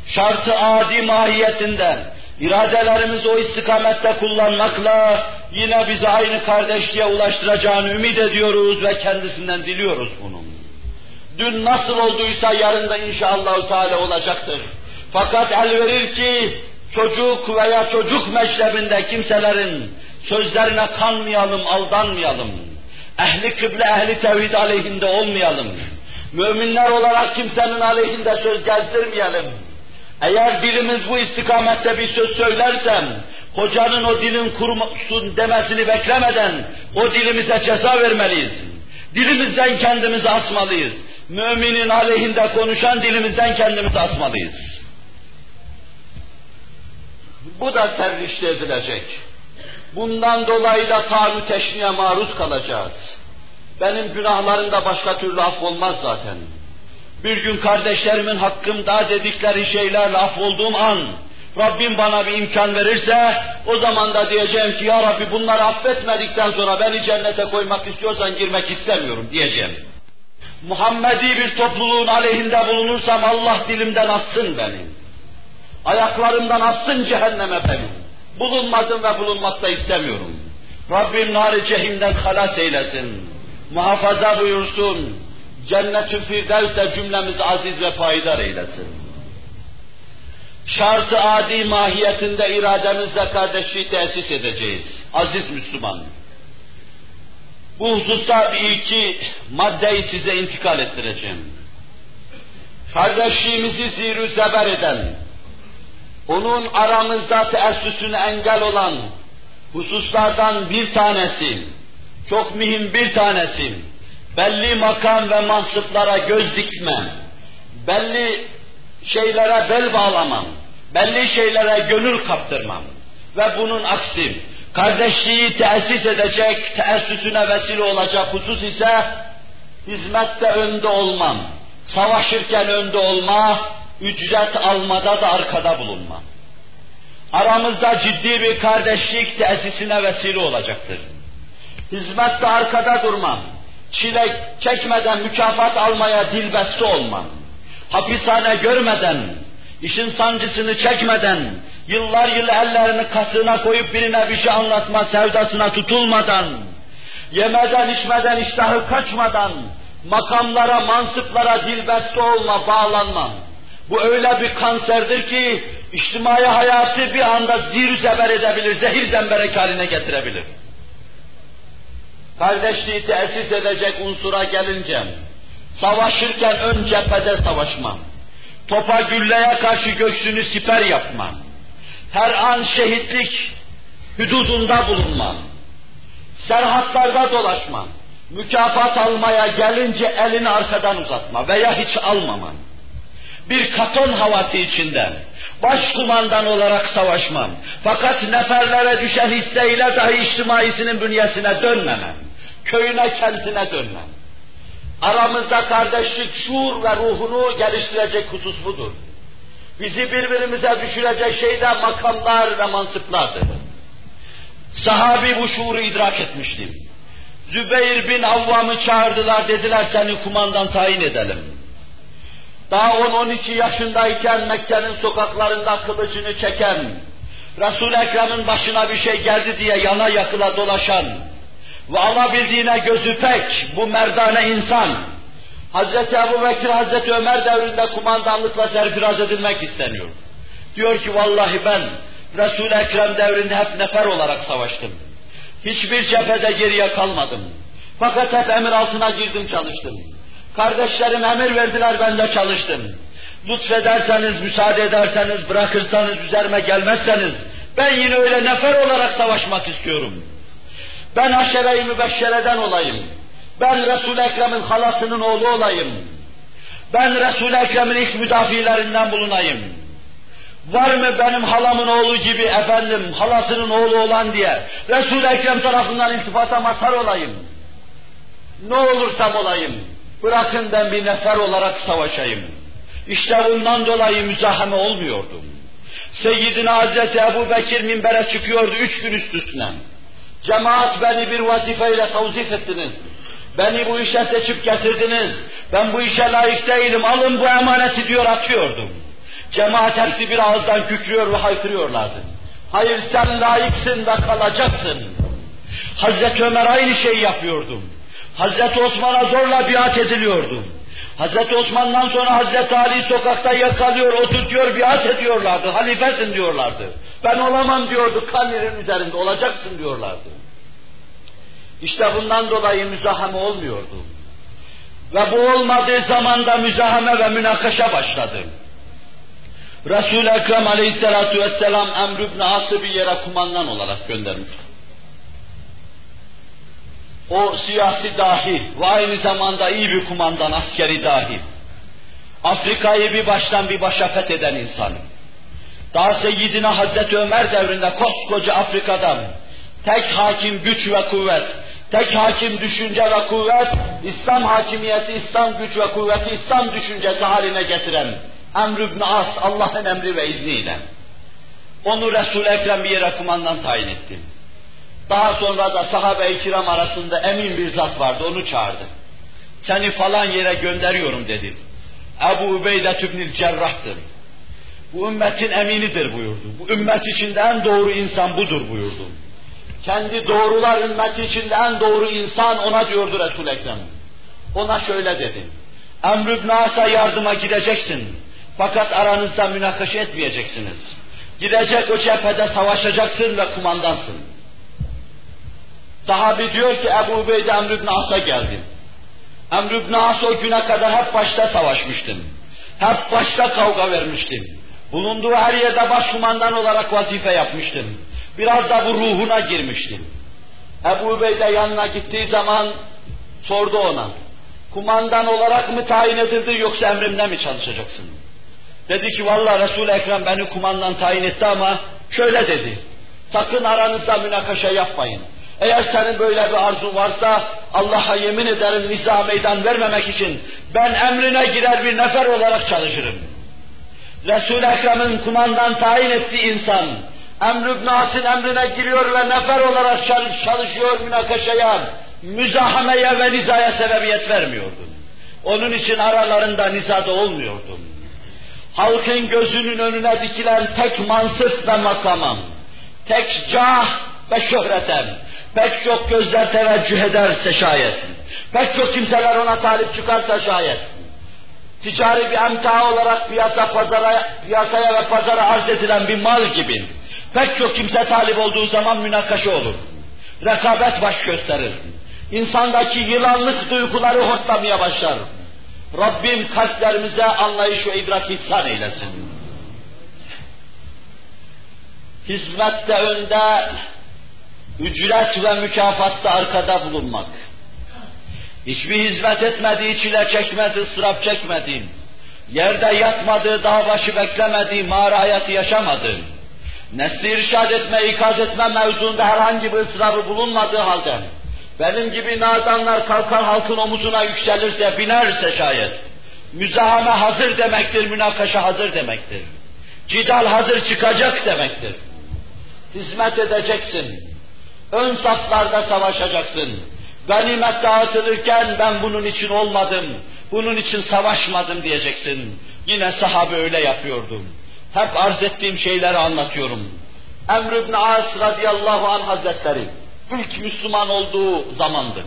şartı adi mahiyetinden, iradelerimizi o istikamette kullanmakla yine bizi aynı kardeşliğe ulaştıracağını ümit ediyoruz ve kendisinden diliyoruz bunu. Dün nasıl olduysa yarın da inşallah Teala olacaktır. Fakat el verir ki çocuk veya çocuk meşrebinde kimselerin sözlerine kanmayalım, aldanmayalım. Ehli kıble, ehli tevhid aleyhinde olmayalım. Müminler olarak kimsenin aleyhinde söz gezdirmeyelim. Eğer dilimiz bu istikamette bir söz söylersem, hocanın o dilin kurusun demesini beklemeden o dilimize ceza vermeliyiz. Dilimizden kendimizi asmalıyız müminin aleyhinde konuşan dilimizden kendimizi asmalıyız. Bu da terrişte edilecek. Bundan dolayı da taarruz teşniye maruz kalacağız. Benim günahlarım da başka türlü affolmaz zaten. Bir gün kardeşlerimin hakkımda dedikleri şeylerle affolduğum an, Rabbim bana bir imkan verirse, o zaman da diyeceğim ki, Ya Rabbi bunları affetmedikten sonra beni cennete koymak istiyorsan girmek istemiyorum diyeceğim. Muhammedi bir topluluğun aleyhinde bulunursam Allah dilimden assın beni. Ayaklarımdan assın cehenneme beni. Bulunmadım ve bulunmak da istemiyorum. Rabbim nar cehimden halas eylesin. Muhafaza buyursun. Cennet-ü Firdevs'e cümlemiz aziz ve payidar eylesin. Şartı adi mahiyetinde irademizle kardeşliği tesis edeceğiz. Aziz Müslüman. Bu hususta bir iki maddeyi size intikal ettireceğim. Kardeşliğimizi zirü zeber eden, onun aramızda teessüsüne engel olan hususlardan bir tanesi, çok mühim bir tanesi, belli makam ve mansıplara göz dikmem, belli şeylere bel bağlamam, belli şeylere gönül kaptırmam ve bunun aksi kardeşliği tesis edecek, teessüsüne vesile olacak husus ise hizmette önde olmam, savaşırken önde olma, ücret almada da arkada bulunma. Aramızda ciddi bir kardeşlik tesisine vesile olacaktır. Hizmette arkada durmam, çile çekmeden mükafat almaya dilbeste olmam, hapishane görmeden, işin sancısını çekmeden, yıllar yıl ellerini kasığına koyup birine bir şey anlatma sevdasına tutulmadan, yemeden içmeden iştahı kaçmadan, Makamlara, mansıplara dilbeste olma, bağlanma. Bu öyle bir kanserdir ki içtimai hayatı bir anda zir zeber edebilir, zehir zemberek haline getirebilir. Kardeşliği tesis edecek unsura gelince, savaşırken ön cephede savaşma, topa gülleye karşı göğsünü siper yapma, her an şehitlik hududunda bulunma, serhatlarda dolaşma, mükafat almaya gelince elini arkadan uzatma veya hiç almaman. Bir katon havası içinde başkumandan olarak savaşmam. Fakat neferlere düşen hisseyle dahi içtimaisinin bünyesine dönmemem. Köyüne, kentine dönmem. Aramızda kardeşlik, şuur ve ruhunu geliştirecek husus budur. Bizi birbirimize düşürecek şey de makamlar ve mansıplardır. Sahabi bu şuuru idrak etmiştim. Zübeyir bin Avvam'ı çağırdılar dediler seni kumandan tayin edelim. Daha 10-12 yaşındayken Mekke'nin sokaklarında kılıcını çeken, resul Ekrem'in başına bir şey geldi diye yana yakıla dolaşan ve alabildiğine gözü pek bu merdane insan, Hazreti Ebu Bekir, Hazreti Ömer devrinde kumandanlıkla serfiraz edilmek isteniyor. Diyor ki vallahi ben resul Ekrem devrinde hep nefer olarak savaştım. Hiçbir cephede geriye kalmadım. Fakat hep emir altına girdim çalıştım. Kardeşlerim emir verdiler ben de çalıştım. Lütfederseniz, müsaade ederseniz, bırakırsanız, üzerime gelmezseniz ben yine öyle nefer olarak savaşmak istiyorum. Ben aşere-i mübeşşereden olayım. Ben Resul-i Ekrem'in halasının oğlu olayım. Ben Resul-i Ekrem'in ilk müdafilerinden bulunayım. Var mı benim halamın oğlu gibi efendim halasının oğlu olan diye Resul-i Ekrem tarafından iltifata mazhar olayım. Ne olursam olayım. Bırakın ben bir nefer olarak savaşayım. İşte bundan dolayı müzahame olmuyordum. Seyyidina Hazreti Ebu Bekir minbere çıkıyordu üç gün üst üstüne. Cemaat beni bir vazifeyle tavzif ettiniz. Beni bu işe seçip getirdiniz. Ben bu işe layık değilim. Alın bu emaneti diyor atıyordum. Cemaat hepsi bir ağızdan kükrüyor ve haykırıyorlardı. Hayır sen layıksın ve kalacaksın. Hazreti Ömer aynı şeyi yapıyordum. Hazreti Osman'a zorla biat ediliyordum. Hazreti Osman'dan sonra Hazreti Ali sokakta yakalıyor, oturtuyor, biat ediyorlardı. Halifesin diyorlardı. Ben olamam diyordu, kanirin üzerinde olacaksın diyorlardı. İşte bundan dolayı müzahame olmuyordu. Ve bu olmadığı zaman da müzahame ve münakaşa başladı. Resul-i Ekrem aleyhissalatu vesselam Emr ibn As'ı bir yere kumandan olarak göndermiş. O siyasi dahi ve aynı zamanda iyi bir kumandan, askeri dahi. Afrika'yı bir baştan bir başa fetheden insan. Daha Seyyidina Hazreti Ömer devrinde koskoca Afrika'dan tek hakim güç ve kuvvet, tek hakim düşünce ve kuvvet, İslam hakimiyeti, İslam güç ve kuvveti, İslam düşüncesi haline getiren Emr ibn As Allah'ın emri ve izniyle. Onu Resul-i Ekrem bir yere kumandan tayin etti. Daha sonra da sahabe-i kiram arasında emin bir zat vardı, onu çağırdı. Seni falan yere gönderiyorum dedi. Ebu Ubeyde tübnil cerrahtır. Bu ümmetin eminidir buyurdu. Bu ümmet içinde en doğru insan budur buyurdu. Kendi doğrular ümmeti içinde en doğru insan ona diyordu Resul-i Ekrem. Ona şöyle dedi. Emr ibn As'a yardıma gideceksin. Fakat aranızda münakaşa etmeyeceksiniz. Gidecek o cephede savaşacaksın ve kumandansın. Sahabi diyor ki Ebu Ubeyde Emr ibn As'a geldim. Emr ibn As o güne kadar hep başta savaşmıştım. Hep başta kavga vermiştim. Bulunduğu her yerde başkumandan olarak vazife yapmıştım. Biraz da bu ruhuna girmiştim. Ebu Ubeyde yanına gittiği zaman sordu ona. Kumandan olarak mı tayin edildi yoksa emrimde mi çalışacaksın? Dedi ki vallahi Resul-i Ekrem beni kumandan tayin etti ama şöyle dedi. Sakın aranızda münakaşa yapmayın. Eğer senin böyle bir arzu varsa Allah'a yemin ederim niza meydan vermemek için ben emrine girer bir nefer olarak çalışırım. Resul-i Ekrem'in kumandan tayin ettiği insan Emr ibn As'ın emrine giriyor ve nefer olarak çalışıyor münakaşaya, müzahameye ve nizaya sebebiyet vermiyordu. Onun için aralarında nizada olmuyordu. Halkın gözünün önüne dikilen tek mansıf ve makamam, tek cah ve şöhretem, pek çok gözler teveccüh ederse şayet, pek çok kimseler ona talip çıkarsa şayet, ticari bir emtia olarak piyasa pazara, piyasaya ve pazara arz edilen bir mal gibi, pek çok kimse talip olduğu zaman münakaşa olur. Rekabet baş gösterir. İnsandaki yılanlık duyguları hortlamaya başlar. Rabbim kalplerimize anlayış ve idrak ihsan eylesin. Hizmette önde, ücret ve mükafatta arkada bulunmak. Hiçbir hizmet etmediği, çile çekmedi, ıstırap çekmedi. Yerde yatmadı, dağ başı beklemedi, mağara hayatı yaşamadı. Nesli irşad etme, ikaz etme mevzuunda herhangi bir ısrarı bulunmadığı halde, benim gibi nadanlar kalkar halkın omuzuna yükselirse, binerse şayet, müzahame hazır demektir, münakaşa hazır demektir. Cidal hazır çıkacak demektir. Hizmet edeceksin. Ön saflarda savaşacaksın. Ganimet dağıtılırken ben bunun için olmadım, bunun için savaşmadım diyeceksin. Yine sahabe öyle yapıyordum. Hep arz ettiğim şeyleri anlatıyorum. Emr ibn As radıyallahu anh hazretleri ilk Müslüman olduğu zamandı.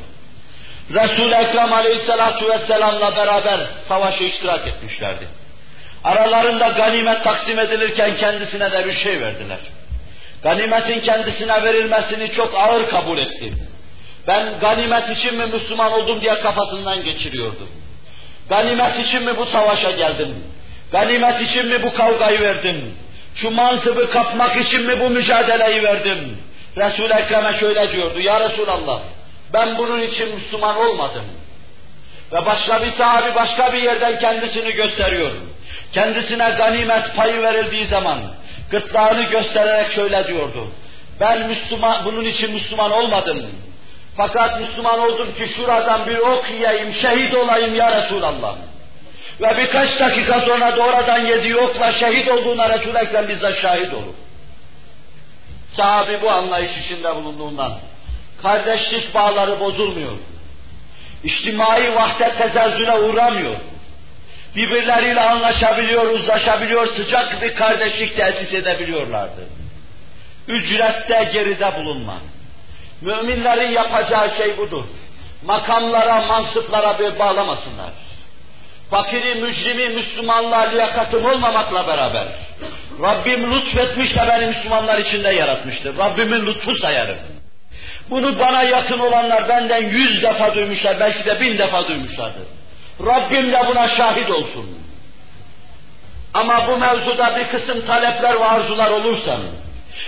Resul-i Ekrem aleyhissalatu vesselamla beraber savaşa iştirak etmişlerdi. Aralarında ganimet taksim edilirken kendisine de bir şey verdiler. Ganimetin kendisine verilmesini çok ağır kabul etti. Ben ganimet için mi Müslüman oldum diye kafasından geçiriyordum. Ganimet için mi bu savaşa geldim? Ganimet için mi bu kavgayı verdim? Şu mansıbı kapmak için mi bu mücadeleyi verdim? Resul-i Ekrem'e şöyle diyordu, Ya Resulallah, ben bunun için Müslüman olmadım. Ve başka bir sahabi başka bir yerden kendisini gösteriyor. Kendisine ganimet payı verildiği zaman gırtlağını göstererek şöyle diyordu. Ben Müslüman, bunun için Müslüman olmadım. Fakat Müslüman oldum ki şuradan bir ok yiyeyim, şehit olayım ya Resulallah. Ve birkaç dakika sonra da oradan yediği okla şehit olduğuna Resul-i Ekrem bizzat şahit olur. Sahabi bu anlayış içinde bulunduğundan kardeşlik bağları bozulmuyor. İçtimai vahdet tezezzüle uğramıyor. Birbirleriyle anlaşabiliyor, uzlaşabiliyor, sıcak bir kardeşlik tesis edebiliyorlardı. Ücrette geride bulunma. Müminlerin yapacağı şey budur. Makamlara, mansıplara bir bağlamasınlar. Fakiri, mücrimi, Müslümanlığa liyakatım olmamakla beraber Rabbim lütfetmiş de beni Müslümanlar içinde yaratmıştır. Rabbimin lütfu sayarım. Bunu bana yakın olanlar benden yüz defa duymuşlar, belki de bin defa duymuşlardır. Rabbim de buna şahit olsun. Ama bu mevzuda bir kısım talepler ve arzular olursa,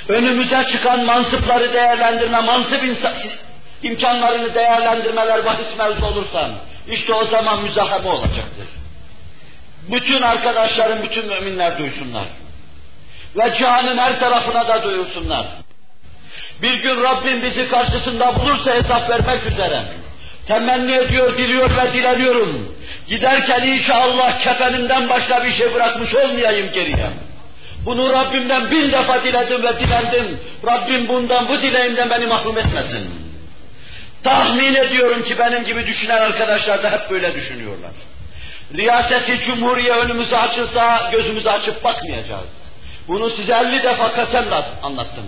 önümüze çıkan mansıpları değerlendirme, mansıp imkanlarını değerlendirmeler bahis mevzu olursa, işte o zaman müzahame olacaktır. Bütün arkadaşlarım, bütün müminler duysunlar. Ve cihanın her tarafına da duyursunlar. Bir gün Rabbim bizi karşısında bulursa hesap vermek üzere. Temenni ediyor, diliyor ve dileniyorum. Giderken inşallah kefenimden başka bir şey bırakmış olmayayım geriye. Bunu Rabbimden bin defa diledim ve dilendim. Rabbim bundan, bu dileğimden beni mahrum etmesin. Tahmin ediyorum ki benim gibi düşünen arkadaşlar da hep böyle düşünüyorlar. Riyaseti Cumhuriye önümüze açılsa gözümüzü açıp bakmayacağız. Bunu size elli defa kasemle anlattım.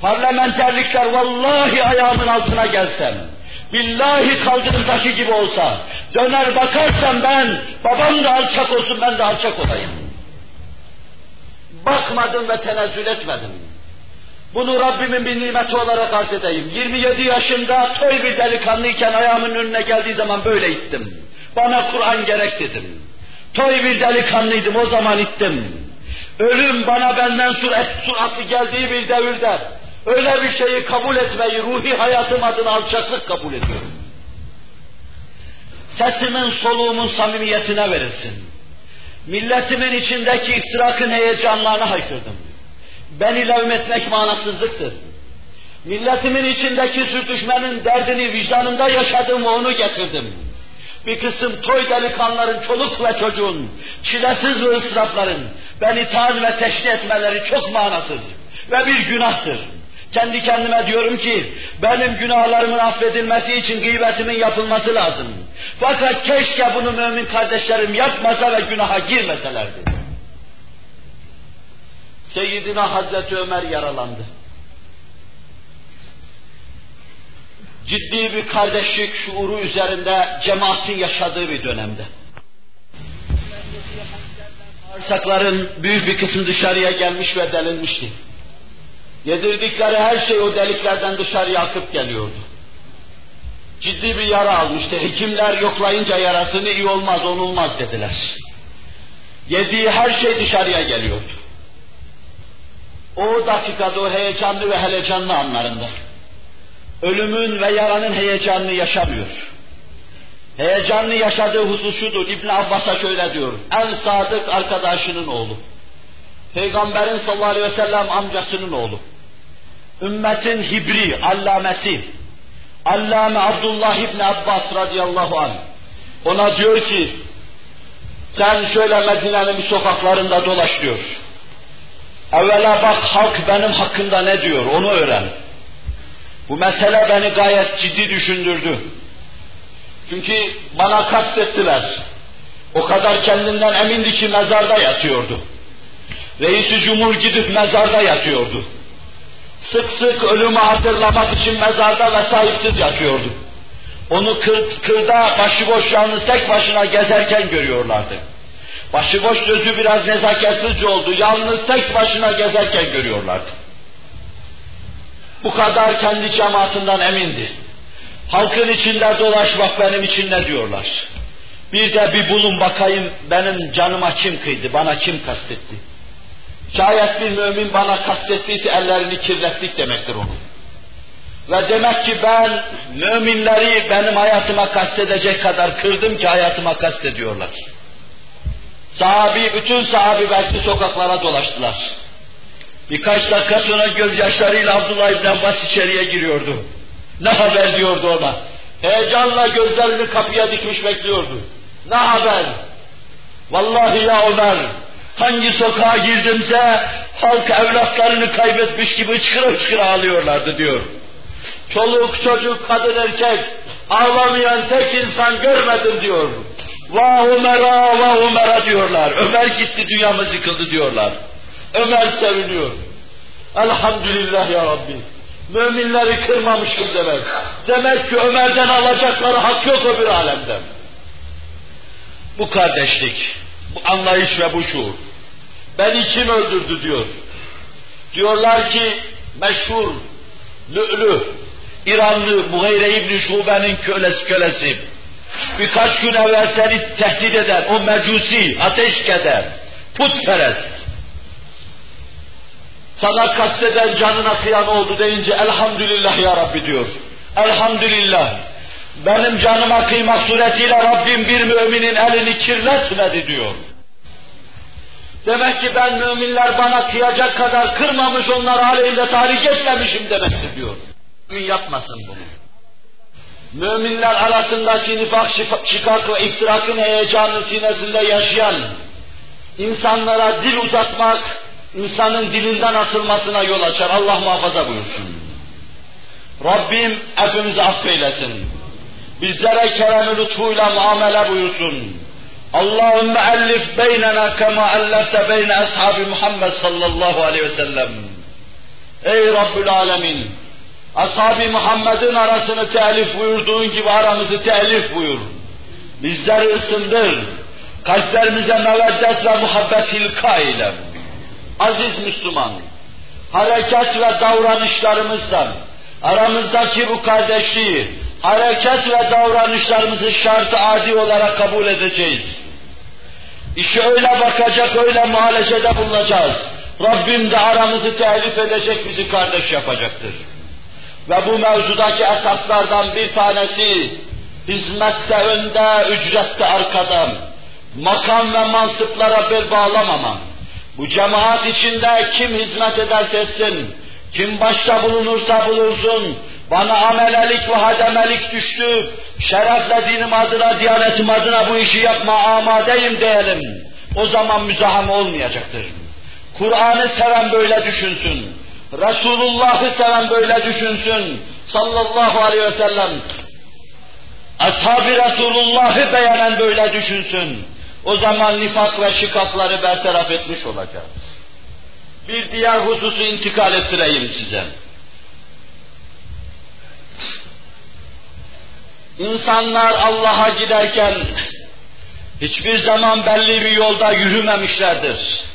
Parlamenterlikler vallahi ayağımın altına gelsem, billahi kaldırım taşı gibi olsa, döner bakarsam ben, babam da alçak olsun ben de alçak olayım. Bakmadım ve tenezzül etmedim. Bunu Rabbimin bir nimeti olarak arz edeyim. 27 yaşında toy bir delikanlıyken ayağımın önüne geldiği zaman böyle ittim. Bana Kur'an gerek dedim. Toy bir delikanlıydım o zaman ittim. Ölüm bana benden suret, suratlı geldiği bir devirde öyle bir şeyi kabul etmeyi ruhi hayatım adına alçaklık kabul ediyorum. Sesimin soluğumun samimiyetine verilsin. Milletimin içindeki iftirakın heyecanlarına haykırdım. Beni levmetmek manasızlıktır. Milletimin içindeki sürtüşmenin derdini vicdanımda yaşadım ve onu getirdim. Bir kısım toy delikanların, çoluk ve çocuğun, çilesiz ve ısrafların beni tan ve teşni etmeleri çok manasız ve bir günahtır. Kendi kendime diyorum ki benim günahlarımın affedilmesi için gıybetimin yapılması lazım. Fakat keşke bunu mümin kardeşlerim yapmasa ve günaha girmeselerdi. Seyyidina Hazreti Ömer yaralandı. ciddi bir kardeşlik şuuru üzerinde cemaatin yaşadığı bir dönemde. Bağırsakların büyük bir kısmı dışarıya gelmiş ve delinmişti. Yedirdikleri her şey o deliklerden dışarıya akıp geliyordu. Ciddi bir yara almıştı. Hekimler yoklayınca yarasını iyi olmaz, onulmaz dediler. Yediği her şey dışarıya geliyordu. O dakikada o heyecanlı ve helecanlı anlarında ölümün ve yaranın heyecanını yaşamıyor. Heyecanlı yaşadığı husus şudur, İbn Abbas'a şöyle diyor, en sadık arkadaşının oğlu. Peygamberin sallallahu aleyhi ve sellem amcasının oğlu. Ümmetin hibri, allamesi, Allame Abdullah İbni Abbas radıyallahu anh. Ona diyor ki, sen şöyle Medine'nin bir sokaklarında dolaş diyor. Evvela bak halk benim hakkında ne diyor, onu öğren. Bu mesele beni gayet ciddi düşündürdü. Çünkü bana kastettiler. O kadar kendinden emindi ki mezarda yatıyordu. Reisi Cumhur gidip mezarda yatıyordu. Sık sık ölümü hatırlamak için mezarda ve sahipsiz yatıyordu. Onu kır, kırda başıboş yalnız tek başına gezerken görüyorlardı. Başıboş sözü biraz nezaketsizce oldu. Yalnız tek başına gezerken görüyorlardı. Bu kadar kendi cemaatinden emindi. Halkın içinde dolaşmak benim için ne diyorlar? Bir de bir bulun bakayım benim canıma kim kıydı, bana kim kastetti? Şayet bir mümin bana kastettiyse ellerini kirlettik demektir onun. Ve demek ki ben müminleri benim hayatıma kastedecek kadar kırdım ki hayatıma kastediyorlar. Sahabi, bütün sahabi belki sokaklara dolaştılar. Birkaç dakika sonra gözyaşlarıyla Abdullah İbn Abbas içeriye giriyordu. Ne haber diyordu ona. Heyecanla gözlerini kapıya dikmiş bekliyordu. Ne haber? Vallahi ya Ömer, hangi sokağa girdimse halk evlatlarını kaybetmiş gibi hıçkıra hıçkıra ağlıyorlardı diyor. Çoluk, çocuk, kadın, erkek ağlamayan tek insan görmedim diyor. Vah Ömer'a, vah Ömer'a diyorlar. Ömer gitti dünyamız yıkıldı diyorlar. Ömer seviniyor. Elhamdülillah ya Rabbi. Müminleri kırmamışım demek. Demek ki Ömer'den alacakları hak yok öbür alemden. Bu kardeşlik, bu anlayış ve bu şuur. Beni kim öldürdü diyor. Diyorlar ki meşhur Lü'lü, İranlı Mughayre İbni Şube'nin kölesi kölesi. Birkaç gün evvel seni tehdit eden o mecusi, ateşkeder, putperest, sana kasteden canına kıyan oldu deyince elhamdülillah ya Rabbi diyor. Elhamdülillah. Benim canıma kıymak suretiyle Rabbim bir müminin elini kirletmedi diyor. Demek ki ben müminler bana kıyacak kadar kırmamış onlar aleyhinde tahrik etmemişim demektir diyor. Gün yapmasın bunu. Müminler arasındaki nifak, şikak ve iftirakın heyecanı sinesinde yaşayan, insanlara dil uzatmak, insanın dilinden atılmasına yol açar. Allah muhafaza buyursun. Rabbim hepimizi affeylesin. Bizlere kerem lütfuyla muamele buyursun. Allahümme ellif beynena kema ellefte beyne ashabi Muhammed sallallahu aleyhi ve sellem. Ey Rabbül Alemin! Ashab-ı Muhammed'in arasını telif buyurduğun gibi aramızı telif buyur. Bizleri ısındır. Kalplerimize meveddet ve muhabbet ilka eyle. Aziz Müslüman, hareket ve davranışlarımızdan aramızdaki bu kardeşliği, hareket ve davranışlarımızı şart adi olarak kabul edeceğiz. İşe öyle bakacak, öyle muhalecede bulunacağız. Rabbim de aramızı telif edecek, bizi kardeş yapacaktır. Ve bu mevzudaki esaslardan bir tanesi, hizmette önde, ücrette arkadan, makam ve mansıplara bel bağlamamam. Bu cemaat içinde kim hizmet ederse etsin, kim başta bulunursa bulunsun, bana amelelik ve hademelik düştü, şerefle dinim adına, diyanetim adına bu işi yapma amadeyim diyelim. O zaman müzahame olmayacaktır. Kur'an'ı seven böyle düşünsün. Resulullah'ı seven böyle düşünsün. Sallallahu aleyhi ve sellem. Ashab-ı Resulullah'ı beğenen böyle düşünsün. O zaman nifak ve şikakları bertaraf etmiş olacağız. Bir diğer hususu intikal ettireyim size. İnsanlar Allah'a giderken hiçbir zaman belli bir yolda yürümemişlerdir.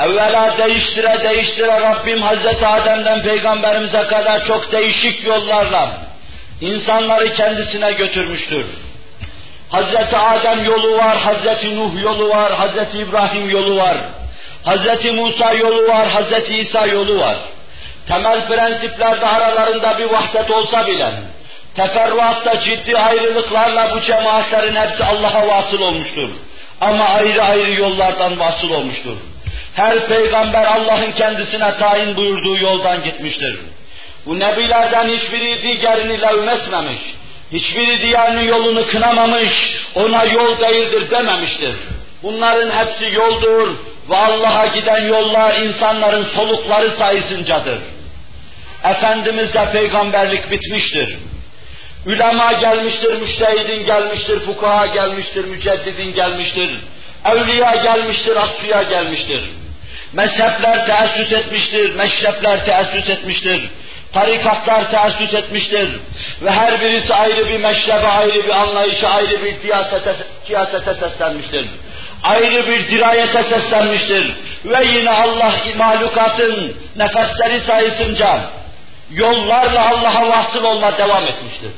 Evvela değiştire değiştire Rabbim Hazreti Adem'den Peygamberimize kadar çok değişik yollarla insanları kendisine götürmüştür. Hazreti Adem yolu var, Hazreti Nuh yolu var, Hazreti İbrahim yolu var. Hazreti Musa yolu var, Hazreti İsa yolu var. Temel prensiplerde aralarında bir vahdet olsa bile, teferruatta ciddi ayrılıklarla bu cemaatlerin hepsi Allah'a vasıl olmuştur. Ama ayrı ayrı yollardan vasıl olmuştur. Her peygamber Allah'ın kendisine tayin buyurduğu yoldan gitmiştir. Bu nebilerden hiçbiri diğerini levm etmemiş. Hiçbiri diğerinin yolunu kınamamış, ona yol değildir dememiştir. Bunların hepsi yoldur ve Allah'a giden yollar insanların solukları sayısıncadır. Efendimiz'de peygamberlik bitmiştir. Ülema gelmiştir, müştehidin gelmiştir, fukaha gelmiştir, müceddidin gelmiştir. Evliya gelmiştir, asfiya gelmiştir. Mezhepler teessüs etmiştir, meşrepler teessüs etmiştir. Tarikatlar teessüs etmiştir. Ve her birisi ayrı bir meşrebe, ayrı bir anlayışa, ayrı bir siyasete, siyasete seslenmiştir. Ayrı bir dirayete seslenmiştir. Ve yine Allah mahlukatın nefesleri sayısınca yollarla Allah'a vasıl olma devam etmiştir.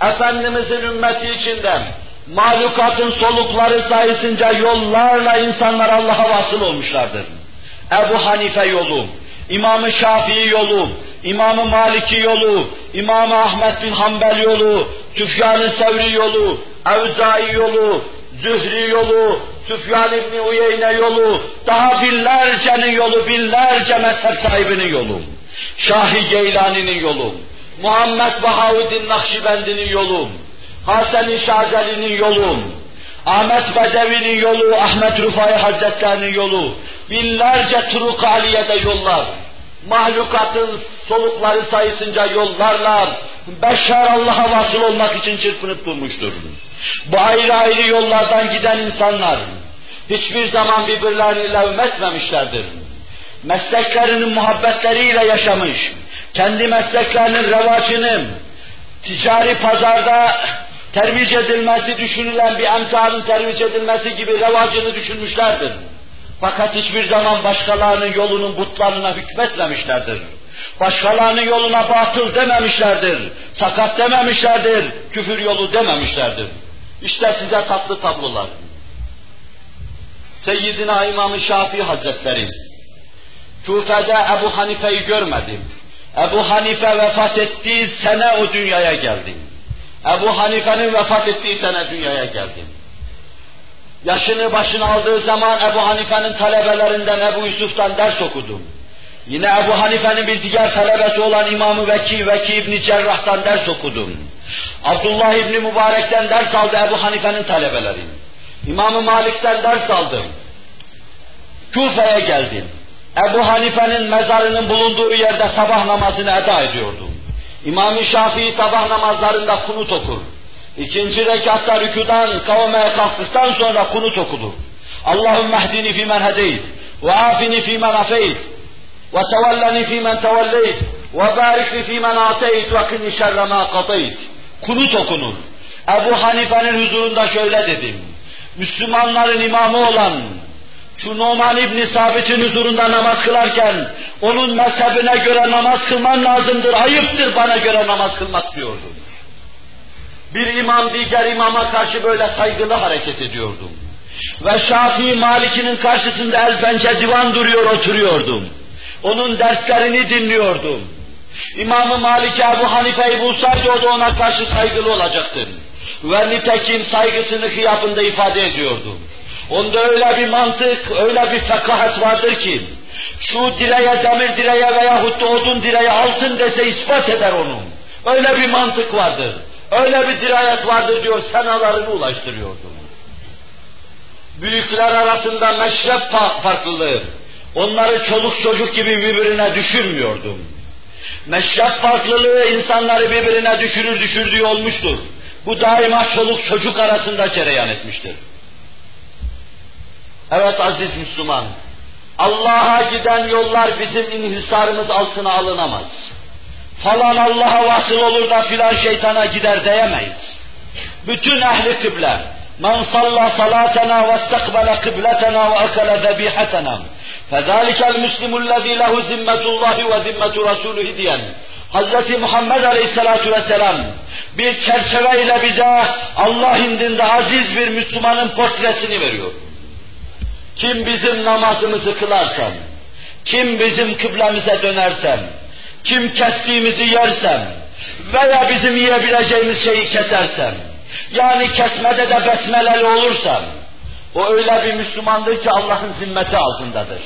Efendimizin ümmeti içinde mahlukatın solukları sayısınca yollarla insanlar Allah'a vasıl olmuşlardır. Ebu Hanife yolu, İmam-ı Şafii yolu, İmam-ı Maliki yolu, İmam Ahmet bin Hanbel yolu, Süfyan-ı Sevri yolu, Evzai yolu, Zühri yolu, Süfyan İbni Uyeyne yolu, daha binlercenin yolu, binlerce mezhep sahibinin yolu, Şahi Geylani'nin yolu, Muhammed Bahavuddin Nakşibendi'nin yolu, Hasan-ı Şazeli'nin yolu, Ahmet Bedevi'nin yolu, Ahmet Rufai Hazretlerinin yolu, binlerce turuk aliyede yollar, mahlukatın solukları sayısınca yollarla beşer Allah'a vasıl olmak için çırpınıp durmuştur. Bu ayrı ayrı yollardan giden insanlar hiçbir zaman birbirlerini levm etmemişlerdir. Mesleklerinin muhabbetleriyle yaşamış, kendi mesleklerinin revacını ticari pazarda tervic edilmesi düşünülen bir emtianın tervic edilmesi gibi revacını düşünmüşlerdir. Fakat hiçbir zaman başkalarının yolunun butlarına hükmetmemişlerdir. Başkalarının yoluna batıl dememişlerdir. Sakat dememişlerdir. Küfür yolu dememişlerdir. İşte size tatlı tablolar. Seyyidina İmam-ı Şafii Hazretleri, Küfe'de Ebu Hanife'yi görmedim. Ebu Hanife vefat ettiği sene o dünyaya geldim. Ebu Hanife'nin vefat ettiği sene dünyaya geldim. Yaşını başına aldığı zaman Ebu Hanife'nin talebelerinden Ebu Yusuf'tan ders okudum. Yine Ebu Hanife'nin bir diğer talebesi olan İmam-ı Veki, Veki İbni Cerrah'tan ders okudum. Abdullah İbni Mübarek'ten ders aldı Ebu Hanife'nin talebeleri. İmam-ı Malik'ten ders aldım. Küfe'ye geldim. Ebu Hanife'nin mezarının bulunduğu yerde sabah namazını eda ediyordum. İmam-ı Şafii sabah namazlarında kunut okur. İkinci rekatta rükudan kavmeye kalktıktan sonra kunut okunur. Allahümme ehdini fîmen hedeyt ve afini fîmen afeyt ve tevelleni fîmen tevelleyt ve barikli fîmen ateyt ve kini şerre mâ kateyt. Kunut okunur. Ebu Hanife'nin huzurunda şöyle dedim. Müslümanların imamı olan şu Numan İbni Sabit'in huzurunda namaz kılarken onun mezhebine göre namaz kılman lazımdır, ayıptır bana göre namaz kılmak diyordum. Bir imam diğer imama karşı böyle saygılı hareket ediyordum. Ve Şafii Maliki'nin karşısında el pençe divan duruyor oturuyordum. Onun derslerini dinliyordum. İmam-ı Malik Ebu Hanife'yi bulsaydı o da ona karşı saygılı olacaktı. Ve nitekim saygısını hıyafında ifade ediyordu. Onda öyle bir mantık, öyle bir fekahet vardır ki, şu direğe demir direğe veyahut da odun direğe altın dese ispat eder onu. Öyle bir mantık vardır. Öyle bir dirayet vardır diyor, senalarını ulaştırıyordu. Büyükler arasında meşrep farklılığı, onları çoluk çocuk gibi birbirine düşürmüyordum. Meşrep farklılığı insanları birbirine düşürür düşürdüğü olmuştur. Bu daima çoluk çocuk arasında cereyan etmiştir. Evet aziz Müslüman, Allah'a giden yollar bizim inhisarımız altına alınamaz. Falan Allah'a vasıl olur da filan şeytana gider diyemeyiz. bütün ehli kıble, men salla salatena ve istakbala kıbletena ve akala zebihatena, fezalikel muslimu lezî lehu zimmetullahi ve zimmetu rasulühi diyen, Hz. Muhammed Aleyhisselatü Vesselam bir çerçeveyle bize Allah indinde aziz bir Müslümanın portresini veriyor. Kim bizim namazımızı kılarsam, kim bizim kıblemize dönersem, kim kestiğimizi yersem veya bizim yiyebileceğimiz şeyi kesersem, yani kesmede de besmeleli olursam, o öyle bir Müslümandır ki Allah'ın zimmeti altındadır.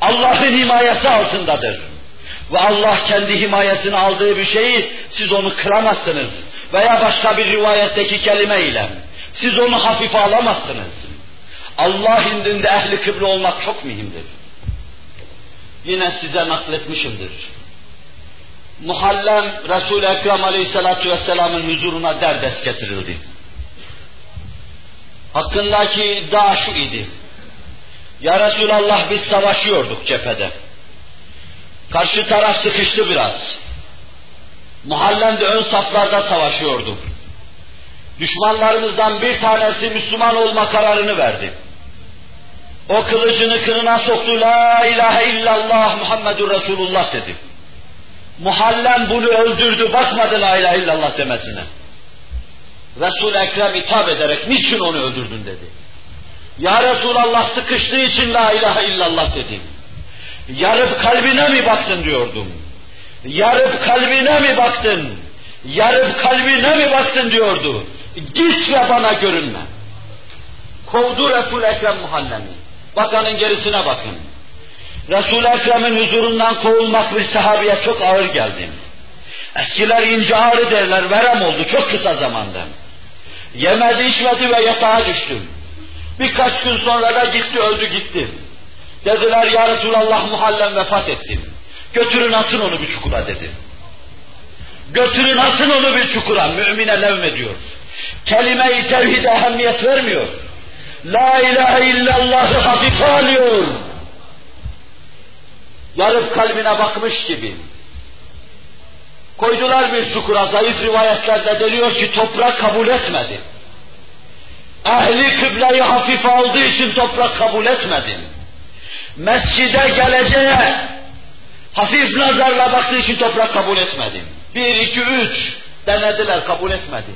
Allah'ın himayesi altındadır. Ve Allah kendi himayesine aldığı bir şeyi siz onu kıramazsınız. Veya başka bir rivayetteki kelime ile siz onu hafife alamazsınız. Allah indinde ehli kıble olmak çok mühimdir. Yine size nakletmişimdir. Muhallem Resul-i Ekrem Aleyhisselatü Vesselam'ın huzuruna derdest getirildi. Hakkındaki iddia şu idi. Ya Resulallah biz savaşıyorduk cephede. Karşı taraf sıkıştı biraz. Muhallem de ön saflarda savaşıyordu. Düşmanlarımızdan bir tanesi Müslüman olma kararını verdi. O kılıcını kınına soktu, La ilahe illallah Muhammedur Resulullah dedi. Muhallem bunu öldürdü, bakmadı La ilahe illallah demesine. resul Ekrem hitap ederek, niçin onu öldürdün dedi. Ya Resulallah sıkıştığı için La ilahe illallah dedi. Yarıp kalbine mi baktın diyordum. Yarıp kalbine mi baktın? Yarıp kalbine mi baktın diyordu. Git ve bana görünme. Kovdu Resul Ekrem Muhallemi. Bakanın gerisine bakın. Resul Ekrem'in huzurundan kovulmak bir sahabeye çok ağır geldi. Eskiler ince ağrı derler, verem oldu çok kısa zamanda. Yemedi içmedi ve yatağa düştüm. Birkaç gün sonra da gitti öldü gitti. Dediler ya Resulallah muhallem vefat etti. Götürün atın onu bir çukura dedi. Götürün atın onu bir çukura. Mümine levmediyor. Kelime-i tevhide ehemmiyet vermiyor. La ilahe illallah'ı hafife alıyor. Yarıp kalbine bakmış gibi. Koydular bir çukura, zayıf rivayetlerde deniyor ki toprak kabul etmedi. Ehli kıbleyi hafife aldığı için toprak kabul etmedi mescide geleceğe hafif nazarla baktığı için toprak kabul etmedi. Bir, iki, üç denediler, kabul etmedi.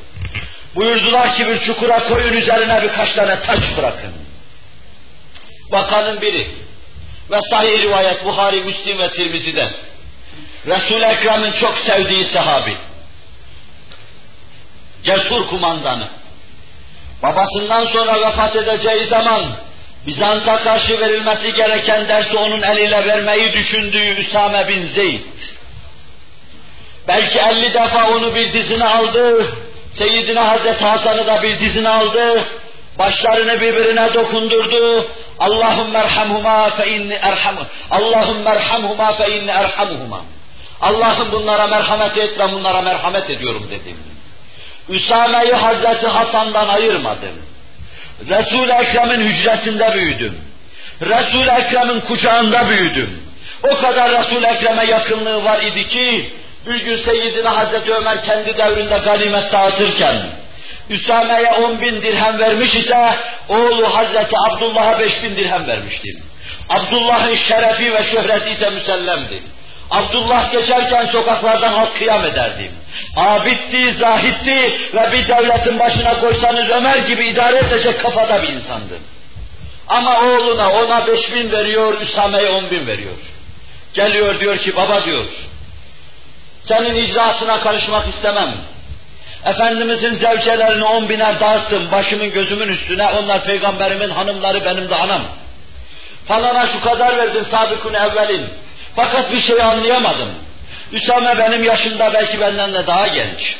Buyurdular ki bir çukura koyun üzerine birkaç tane taş bırakın. Bakanın biri ve sahih rivayet Buhari, Müslim ve Tirmizi'de Resul-i Ekrem'in çok sevdiği sahabi cesur kumandanı babasından sonra vefat edeceği zaman Bizans'a karşı verilmesi gereken dersi onun eliyle vermeyi düşündüğü Üsame bin Zeyd. Belki elli defa onu bir dizine aldı, Seyyidine Hazreti Hasan'ı da bir dizine aldı, başlarını birbirine dokundurdu. Allahümme erhamhuma fe inni erham Allahümme erhamhuma fe inni erhamuhuma. Allah'ım bunlara merhamet et ve bunlara merhamet ediyorum dedim. Üsame'yi Hazreti Hasan'dan ayırmadım. Resul-i Ekrem'in hücresinde büyüdüm. Resul-i Ekrem'in kucağında büyüdüm. O kadar Resul-i Ekrem'e yakınlığı var idi ki, bir gün Seyyidine Hazreti Ömer kendi devrinde ganimet dağıtırken, Üsame'ye on bin dirhem vermiş ise, oğlu Hazreti Abdullah'a beş bin dirhem vermiştim. Abdullah'ın şerefi ve şöhreti ise müsellemdi. Abdullah geçerken sokaklardan halk kıyam ederdim. Abitti, zahitti ve bir devletin başına koysanız Ömer gibi idare edecek kafada bir insandı. Ama oğluna ona beş bin veriyor, Üsame'ye on bin veriyor. Geliyor diyor ki baba diyor, senin icraatına karışmak istemem. Efendimizin zevcelerini on biner dağıttım başımın gözümün üstüne, onlar peygamberimin hanımları benim de anam. Falana şu kadar verdin sabıkun evvelin. Fakat bir şey anlayamadım. Üsame benim yaşımda belki benden de daha genç.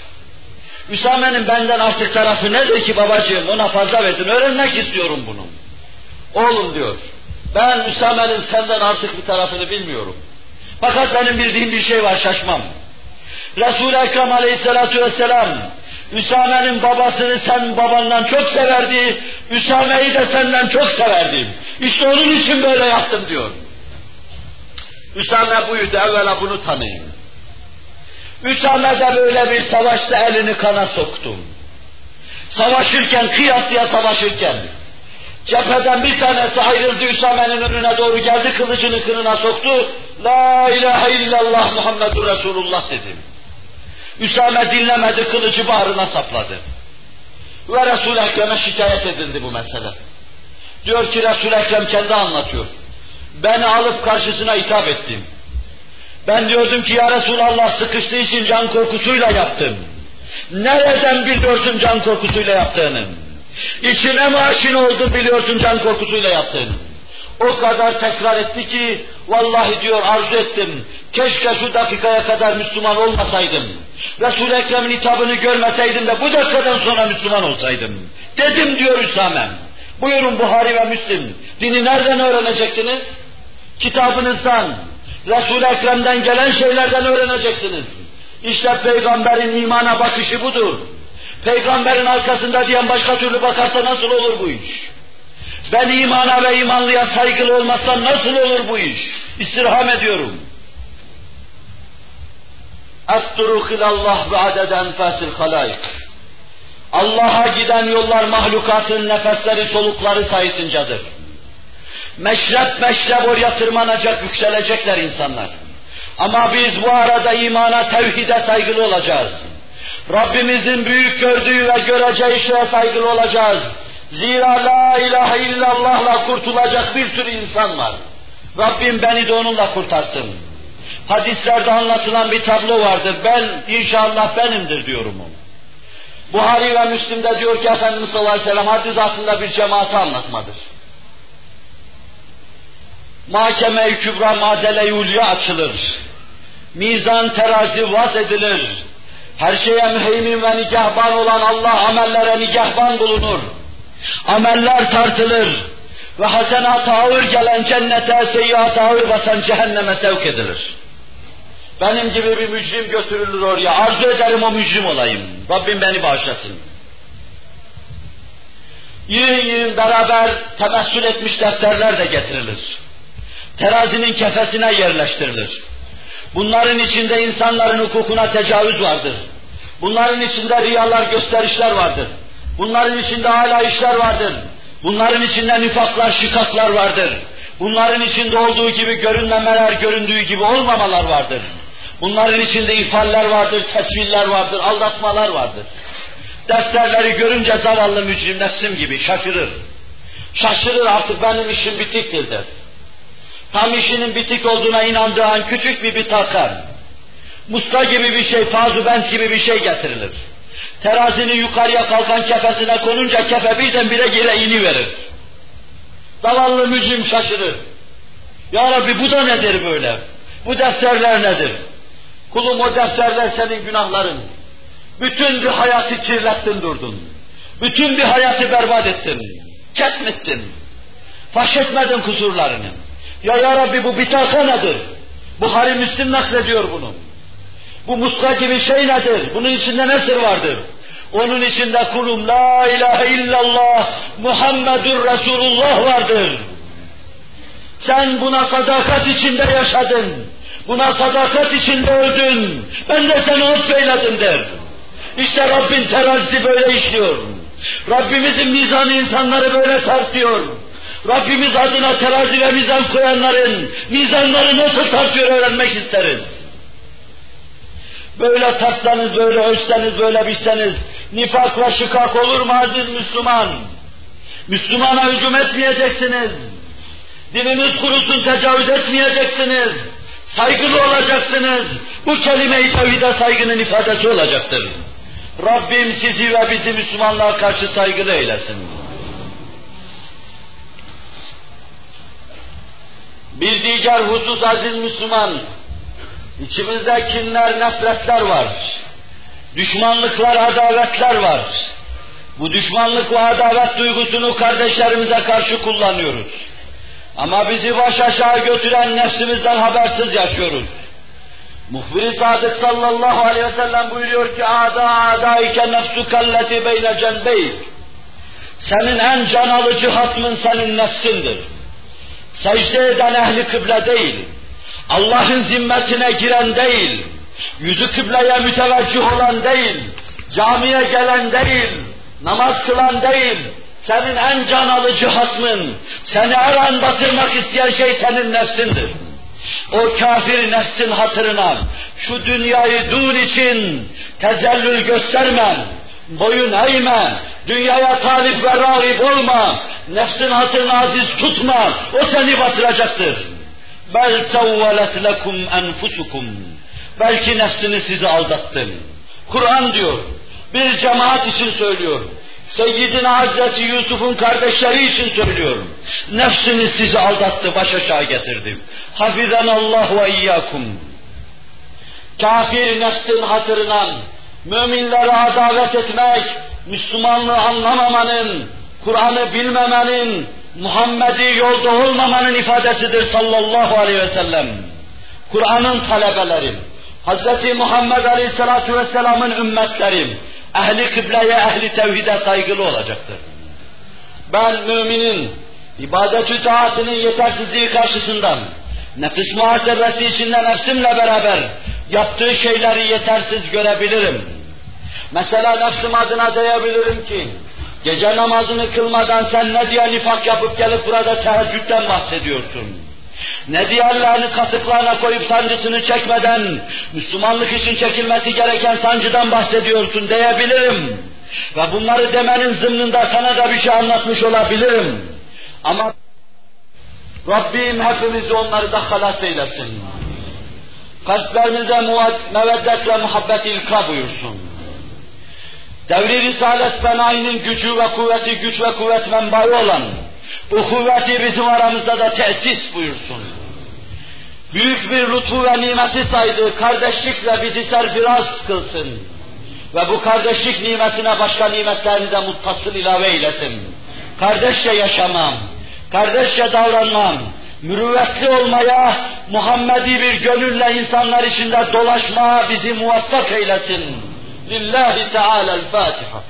Üsame'nin benden artık tarafı nedir ki babacığım ona fazla verdin öğrenmek istiyorum bunu. Oğlum diyor ben Üsame'nin senden artık bir tarafını bilmiyorum. Fakat benim bildiğim bir şey var şaşmam. Resul-i Ekrem aleyhissalatu vesselam Üsame'nin babasını sen babandan çok severdi, Üsame'yi de senden çok severdim. İşte onun için böyle yaptım diyor. Üsame buydu evvela bunu tanıyın. Üsame de böyle bir savaşta elini kana soktum. Savaşırken, kıyasıya savaşırken, cepheden bir tanesi ayrıldı Üsame'nin önüne doğru geldi, kılıcını kınına soktu. La ilahe illallah Muhammedur Resulullah dedi. Üsame dinlemedi, kılıcı bağrına sapladı. Ve Resul-i Ekrem'e şikayet edildi bu mesele. Diyor ki Resul-i Ekrem kendi anlatıyor. Beni alıp karşısına hitap ettim. Ben diyordum ki ya Resulallah sıkıştığı için can korkusuyla yaptım. Nereden biliyorsun can korkusuyla yaptığını? İçine mi aşina oldun biliyorsun can korkusuyla yaptığını? O kadar tekrar etti ki vallahi diyor arzu ettim. Keşke şu dakikaya kadar Müslüman olmasaydım. Resul-i Ekrem'in hitabını görmeseydim de bu dakikadan sonra Müslüman olsaydım. Dedim diyor Hüsamem. Buyurun Buhari ve Müslim. Dini nereden öğreneceksiniz? Kitabınızdan, Resul-i Ekrem'den gelen şeylerden öğreneceksiniz. İşte peygamberin imana bakışı budur. Peygamberin arkasında diyen başka türlü bakarsa nasıl olur bu iş? Ben imana ve imanlıya saygılı olmazsam nasıl olur bu iş? İstirham ediyorum. اَتْتُرُقِ اللّٰهِ وَعَدَدَ اَنْفَاسِ الْخَلَائِقِ Allah'a giden yollar mahlukatın nefesleri, solukları sayısıncadır. Meşrep meşrep oraya tırmanacak, yükselecekler insanlar. Ama biz bu arada imana, tevhide saygılı olacağız. Rabbimizin büyük gördüğü ve göreceği şeye saygılı olacağız. Zira la ilahe illallahla kurtulacak bir sürü insan var. Rabbim beni de onunla kurtarsın. Hadislerde anlatılan bir tablo vardır. Ben inşallah benimdir diyorum onu. Buhari ve Müslim'de diyor ki Efendimiz sallallahu aleyhi ve sellem hadis aslında bir cemaati anlatmadır. Mahkeme-i Kübra madele ulya açılır. Mizan terazi vaz edilir. Her şeye müheymin ve nigahban olan Allah amellere nigahban bulunur. Ameller tartılır. Ve hasenat ağır gelen cennete, seyyiat ağır basan cehenneme sevk edilir. Benim gibi bir mücrim götürülür oraya. Arzu ederim o mücrim olayım. Rabbim beni bağışlasın. Yığın yığın beraber temessül etmiş defterler de getirilir. Terazinin kefesine yerleştirilir. Bunların içinde insanların hukukuna tecavüz vardır. Bunların içinde riyalar, gösterişler vardır. Bunların içinde hala işler vardır. Bunların içinde nifaklar, şikaklar vardır. Bunların içinde olduğu gibi görünmemeler, göründüğü gibi olmamalar vardır. Bunların içinde ifaller vardır, tesviller vardır, aldatmalar vardır. Defterleri görünce zavallı mücrim nefsim gibi şaşırır. Şaşırır artık benim işim bitiktir der. Tam işinin bitik olduğuna inandığı an küçük bir bitaka, muska gibi bir şey, fazubent gibi bir şey getirilir. Terazinin yukarıya kalkan kefesine konunca kefe birdenbire geri ini verir. Zavallı mücrim şaşırır. Ya Rabbi bu da nedir böyle? Bu defterler nedir? Kulum o defterler senin günahların. Bütün bir hayatı kirlettin durdun. Bütün bir hayatı berbat ettin. Ketmettin. Faş etmedin kusurlarını. Ya Ya Rabbi bu bitaka nedir? Buhari Müslim naklediyor bunu. Bu muska gibi şey nedir? Bunun içinde ne sır vardır? Onun içinde kulum la ilahe illallah Muhammedur Resulullah vardır. Sen buna sadakat içinde yaşadın. Buna sadakat içinde öldün. Ben de seni affeyledim der. İşte Rabbin terazisi böyle işliyor. Rabbimizin mizanı insanları böyle tartıyor. Rabbimiz adına terazi ve mizan koyanların mizanları nasıl tartıyor öğrenmek isteriz. Böyle tartsanız, böyle ölçseniz, böyle bilseniz nifak ve şikak olur mu aziz Müslüman? Müslümana hücum etmeyeceksiniz. Dininiz kurusun tecavüz etmeyeceksiniz. Saygılı olacaksınız. Bu kelime-i tevhide saygının ifadesi olacaktır. Rabbim sizi ve bizi Müslümanlığa karşı saygılı eylesin. Bir diğer husus aziz Müslüman, içimizde kinler, nefretler var. Düşmanlıklar, adavetler var. Bu düşmanlık ve adavet duygusunu kardeşlerimize karşı kullanıyoruz. Ama bizi baş aşağı götüren nefsimizden habersiz yaşıyoruz. Muhbir-i Sadık sallallahu aleyhi ve sellem buyuruyor ki ada adaike nefsukelleti beyne cenbeyk. Senin en can alıcı hasmın senin nefsindir. Secde eden ehli kıble değil. Allah'ın zimmetine giren değil. Yüzü kıbleye müteveccih olan değil. Camiye gelen değil. Namaz kılan değil, senin en can alıcı hasmın, seni her an batırmak isteyen şey senin nefsindir. O kafir nefsin hatırına şu dünyayı dur için tezellül gösterme, boyun eğme, dünyaya talip ve rahip olma, nefsin hatırını aziz tutma, o seni batıracaktır. Bel sevvelet lekum enfusukum. Belki nefsini sizi aldattın. Kur'an diyor, bir cemaat için söylüyor. Seyyidina Hazreti Yusuf'un kardeşleri için söylüyorum. Nefsini sizi aldattı, baş aşağı getirdi. Hafizan Allah ve iyyakum. Kafir nefsin hatırına müminlere adavet etmek, Müslümanlığı anlamamanın, Kur'an'ı bilmemenin, Muhammed'i yolda olmamanın ifadesidir sallallahu aleyhi ve sellem. Kur'an'ın talebeleri, Hz. Muhammed Aleyhisselatü Vesselam'ın ümmetlerim, ehli kıbleye, ehli tevhide saygılı olacaktır. Ben müminin ibadet-ü taatının yetersizliği karşısından nefis muhasebesi içinde nefsimle beraber yaptığı şeyleri yetersiz görebilirim. Mesela nefsim adına diyebilirim ki, gece namazını kılmadan sen ne diye nifak yapıp gelip burada teheccüden bahsediyorsun? Ne diye Allah'ını kasıklarına koyup sancısını çekmeden, Müslümanlık için çekilmesi gereken sancıdan bahsediyorsun diyebilirim. Ve bunları demenin zımnında sana da bir şey anlatmış olabilirim. Ama Rabbim hepimizi onları da halas eylesin. Kalplerimize meveddet ve muhabbet ilka buyursun. Devri Risalet Benai'nin gücü ve kuvveti, güç ve kuvvet menbaı olan bu kuvveti bizim aramızda da tesis buyursun. Büyük bir lütfu ve nimeti saydı, kardeşlikle bizi serfiraz kılsın. Ve bu kardeşlik nimetine başka nimetlerini de muttasıl ilave eylesin. Kardeşçe yaşamam, kardeşçe davranmam, mürüvvetli olmaya, Muhammedi bir gönülle insanlar içinde dolaşmaya bizi muvaffak eylesin. لله تعالى الفاتحة.